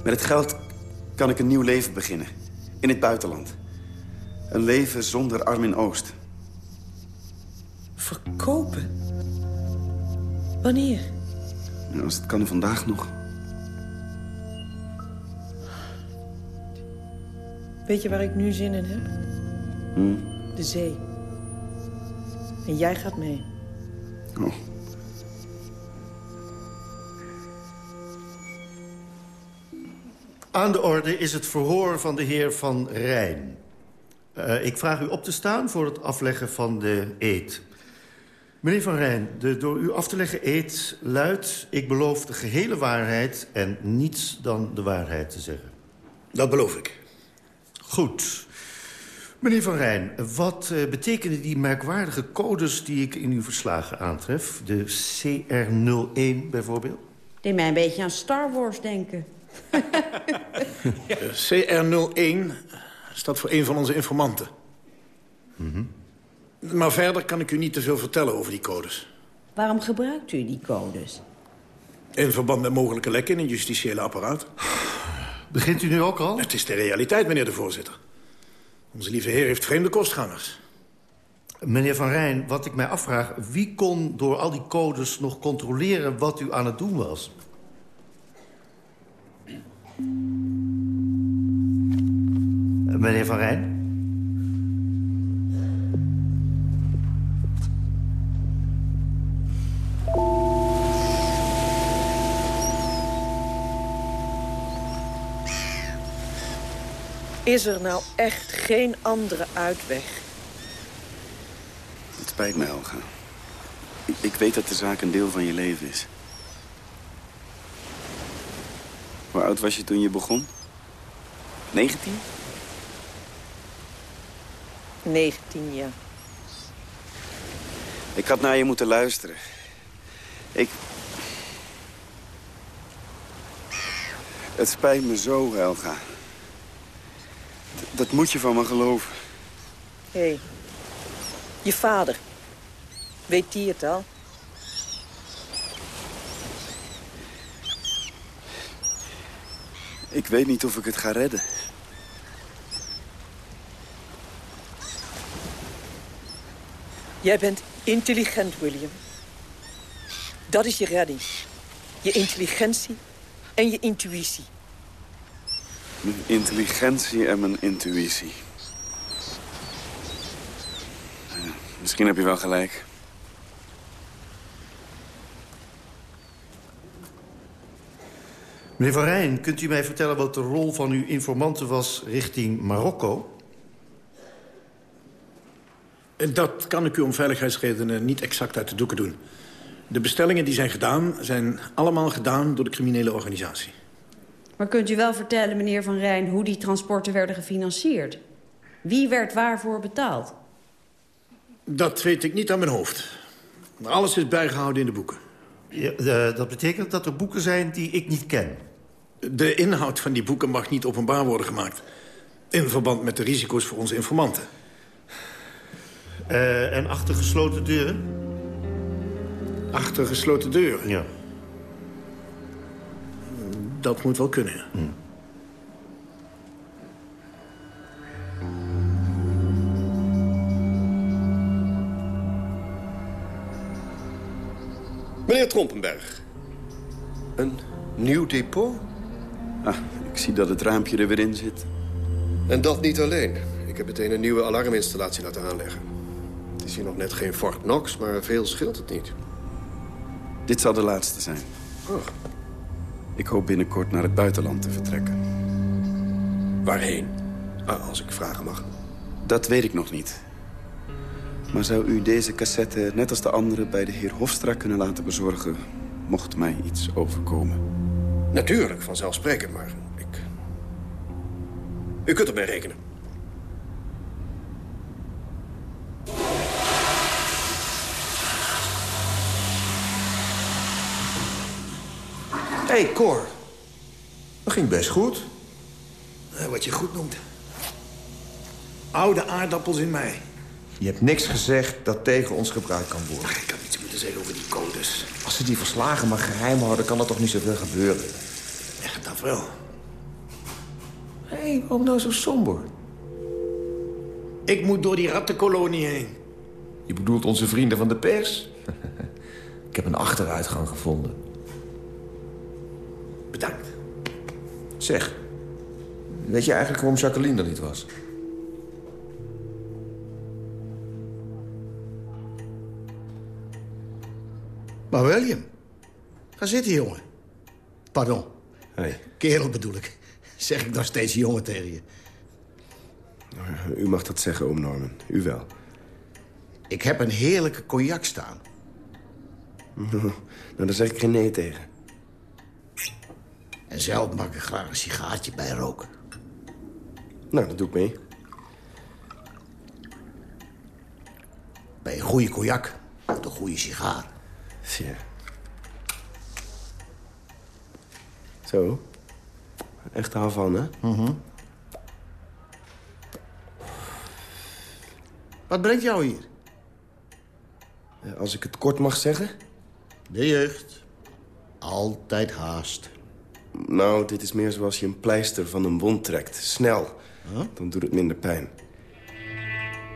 Met het geld kan ik een nieuw leven beginnen. In het buitenland. Een leven zonder Armin Oost. Verkopen? Wanneer? Als het kan vandaag nog. Weet je waar ik nu zin in heb? Hm? De zee. En jij gaat mee. Oh. Aan de orde is het verhoor van de heer Van Rijn. Uh, ik vraag u op te staan voor het afleggen van de eed. Meneer Van Rijn, de door u af te leggen eed luidt... ik beloof de gehele waarheid en niets dan de waarheid te zeggen. Dat beloof ik. Goed. Meneer Van Rijn, wat uh, betekenen die merkwaardige codes die ik in uw verslagen aantref? De CR01 bijvoorbeeld? Deed mij een beetje aan Star Wars denken. [LAUGHS] CR01 staat voor een van onze informanten. Mhm. Maar verder kan ik u niet te veel vertellen over die codes. Waarom gebruikt u die codes? In verband met mogelijke lekken in het justitiële apparaat. Begint u nu ook al? Het is de realiteit, meneer de voorzitter. Onze lieve heer heeft vreemde kostgangers. Meneer Van Rijn, wat ik mij afvraag... wie kon door al die codes nog controleren wat u aan het doen was? Meneer Van Rijn? Is er nou echt geen andere uitweg? Het spijt me, Helga. Ik, ik weet dat de zaak een deel van je leven is. Hoe oud was je toen je begon? 19? 19, ja. Ik had naar je moeten luisteren. Ik... Het spijt me zo, Helga. Dat moet je van me geloven. Hé, hey, je vader. Weet die het al? Ik weet niet of ik het ga redden. Jij bent intelligent, William. Dat is je redding. Je intelligentie en je intuïtie. Mijn intelligentie en mijn intuïtie. Ja, misschien heb je wel gelijk. Meneer Van Rijn, kunt u mij vertellen wat de rol van uw informanten was richting Marokko? Dat kan ik u om veiligheidsredenen niet exact uit de doeken doen. De bestellingen die zijn gedaan, zijn allemaal gedaan door de criminele organisatie. Maar kunt u wel vertellen, meneer Van Rijn, hoe die transporten werden gefinancierd? Wie werd waarvoor betaald? Dat weet ik niet aan mijn hoofd. Maar alles is bijgehouden in de boeken. Ja, de, dat betekent dat er boeken zijn die ik niet ken? De inhoud van die boeken mag niet openbaar worden gemaakt. In verband met de risico's voor onze informanten. Uh, en achter gesloten deuren? Achter gesloten deuren? Ja. Dat moet wel kunnen, ja. Hm. Meneer Trompenberg. Een nieuw depot? Ah, ik zie dat het raampje er weer in zit. En dat niet alleen. Ik heb meteen een nieuwe alarminstallatie laten aanleggen. Het is hier nog net geen Fort Knox, maar veel scheelt het niet. Dit zal de laatste zijn. Oh. Ik hoop binnenkort naar het buitenland te vertrekken. Waarheen? Ah, als ik vragen mag. Dat weet ik nog niet. Maar zou u deze cassette, net als de andere, bij de heer Hofstra kunnen laten bezorgen... mocht mij iets overkomen? Natuurlijk, vanzelfsprekend, maar ik... U kunt erbij rekenen. Hé, hey, Cor. Dat ging best goed. Wat je goed noemt. Oude aardappels in mij. Je hebt niks gezegd dat tegen ons gebruikt kan worden. Ach, ik had iets moeten zeggen over die codes. Als ze die verslagen maar geheim houden, kan er toch niet zoveel gebeuren? Echt, dat wel. Hé, hey, waarom nou zo somber? Ik moet door die rattenkolonie heen. Je bedoelt onze vrienden van de pers? [LAUGHS] ik heb een achteruitgang gevonden. Bedankt. Zeg, weet je eigenlijk waarom Jacqueline er niet was? Maar William, ga zitten, jongen. Pardon. Hey. Kerel bedoel ik. Zeg ik nog steeds jongen tegen je. U mag dat zeggen, oom Norman. U wel. Ik heb een heerlijke cognac staan. [LAUGHS] Nou, daar zeg ik geen nee tegen. En zelf mag ik graag een sigaartje bij roken. Nou, dat doe ik mee. Bij een goede cognac. Of een goede sigaar. Tja. Zo. Echt hou van, hè? Mhm. Wat brengt jou hier? Eh, Als ik het kort mag zeggen? De jeugd. Altijd haast. Nou, dit is meer zoals je een pleister van een wond trekt. Snel. Dan doet het minder pijn.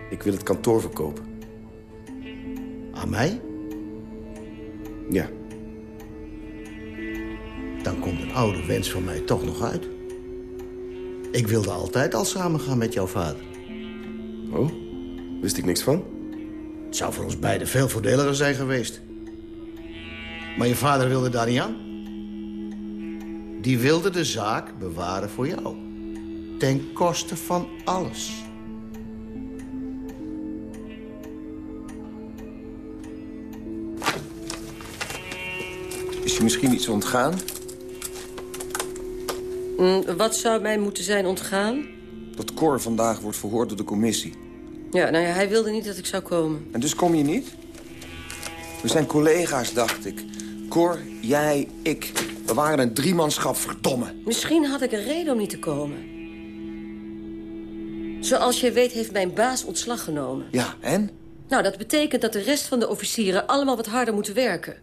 Ik wil het kantoor verkopen. Aan mij? Ja. Dan komt een oude wens van mij toch nog uit. Ik wilde altijd al samengaan met jouw vader. Oh? Wist ik niks van? Het zou voor ons beiden veel voordeliger zijn geweest. Maar je vader wilde daar niet aan. Die wilde de zaak bewaren voor jou. Ten koste van alles. Is je misschien iets ontgaan? Mm, wat zou mij moeten zijn ontgaan? Dat Cor vandaag wordt verhoord door de commissie. Ja, nou ja, hij wilde niet dat ik zou komen. En dus kom je niet? We zijn collega's, dacht ik. Cor, jij, ik. We waren een driemanschap, verdomme. Misschien had ik een reden om niet te komen. Zoals je weet heeft mijn baas ontslag genomen. Ja, en? Nou, dat betekent dat de rest van de officieren allemaal wat harder moeten werken.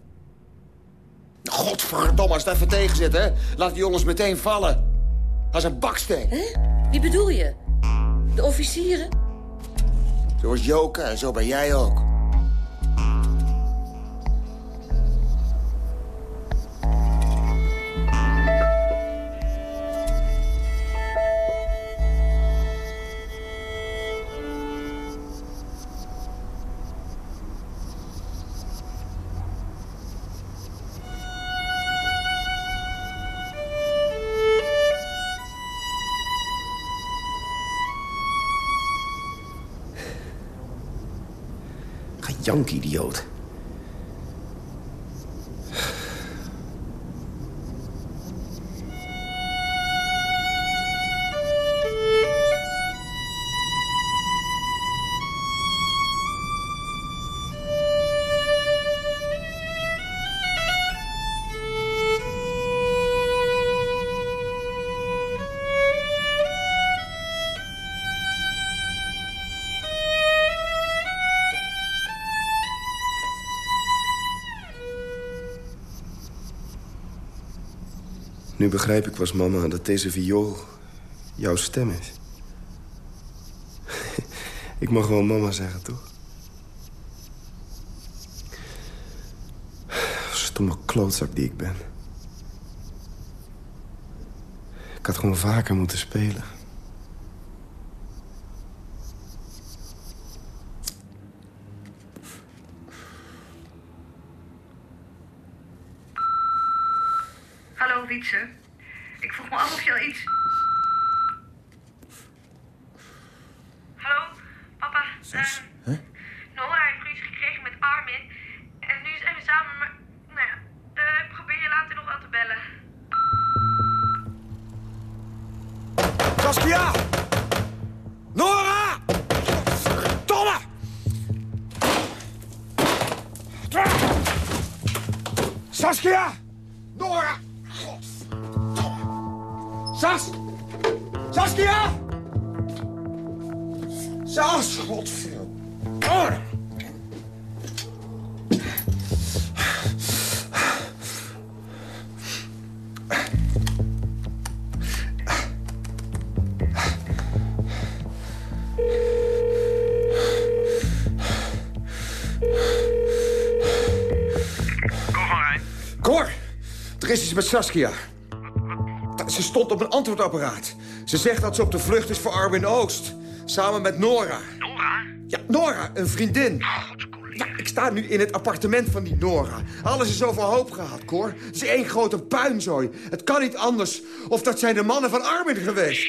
Godverdomme, als het even tegen zit, hè. Laat die jongens meteen vallen. Als een baksteen. Hè? Wie bedoel je? De officieren? Zoals Joke en zo ben jij ook. Jankidioot. Nu begrijp ik pas, mama, dat deze viool jouw stem is. [LAUGHS] ik mag wel mama zeggen, toch? Stomme klootzak die ik ben. Ik had gewoon vaker moeten spelen. Sas! Saskia! Sas! Van Rijn. Cor! Er is iets met Saskia. Stond op een antwoordapparaat. Ze zegt dat ze op de vlucht is voor Armin Oost. Samen met Nora. Nora? Ja, Nora, een vriendin. Ja, ik sta nu in het appartement van die Nora. Alles is overhoop gehaald, Cor. Het is één grote puinzooi. Het kan niet anders. Of dat zijn de mannen van Armin geweest.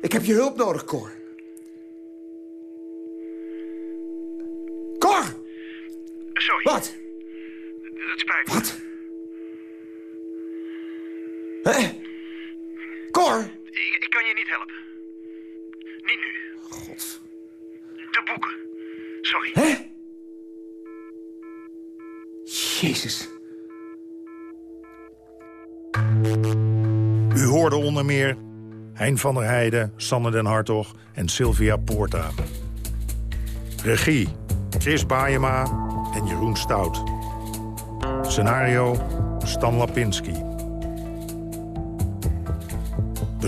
Ik heb je hulp nodig, Cor. Cor! Sorry. Wat? Het spijt me. Wat? Hé? Ik kan je niet helpen. Niet nu. God. De boeken. Sorry. Hè? Jezus. U hoorde onder meer Hein van der Heijden, Sanne den Hartog en Sylvia Poorta. Regie, Chris Baayema en Jeroen Stout. Scenario, Stan Lapinski.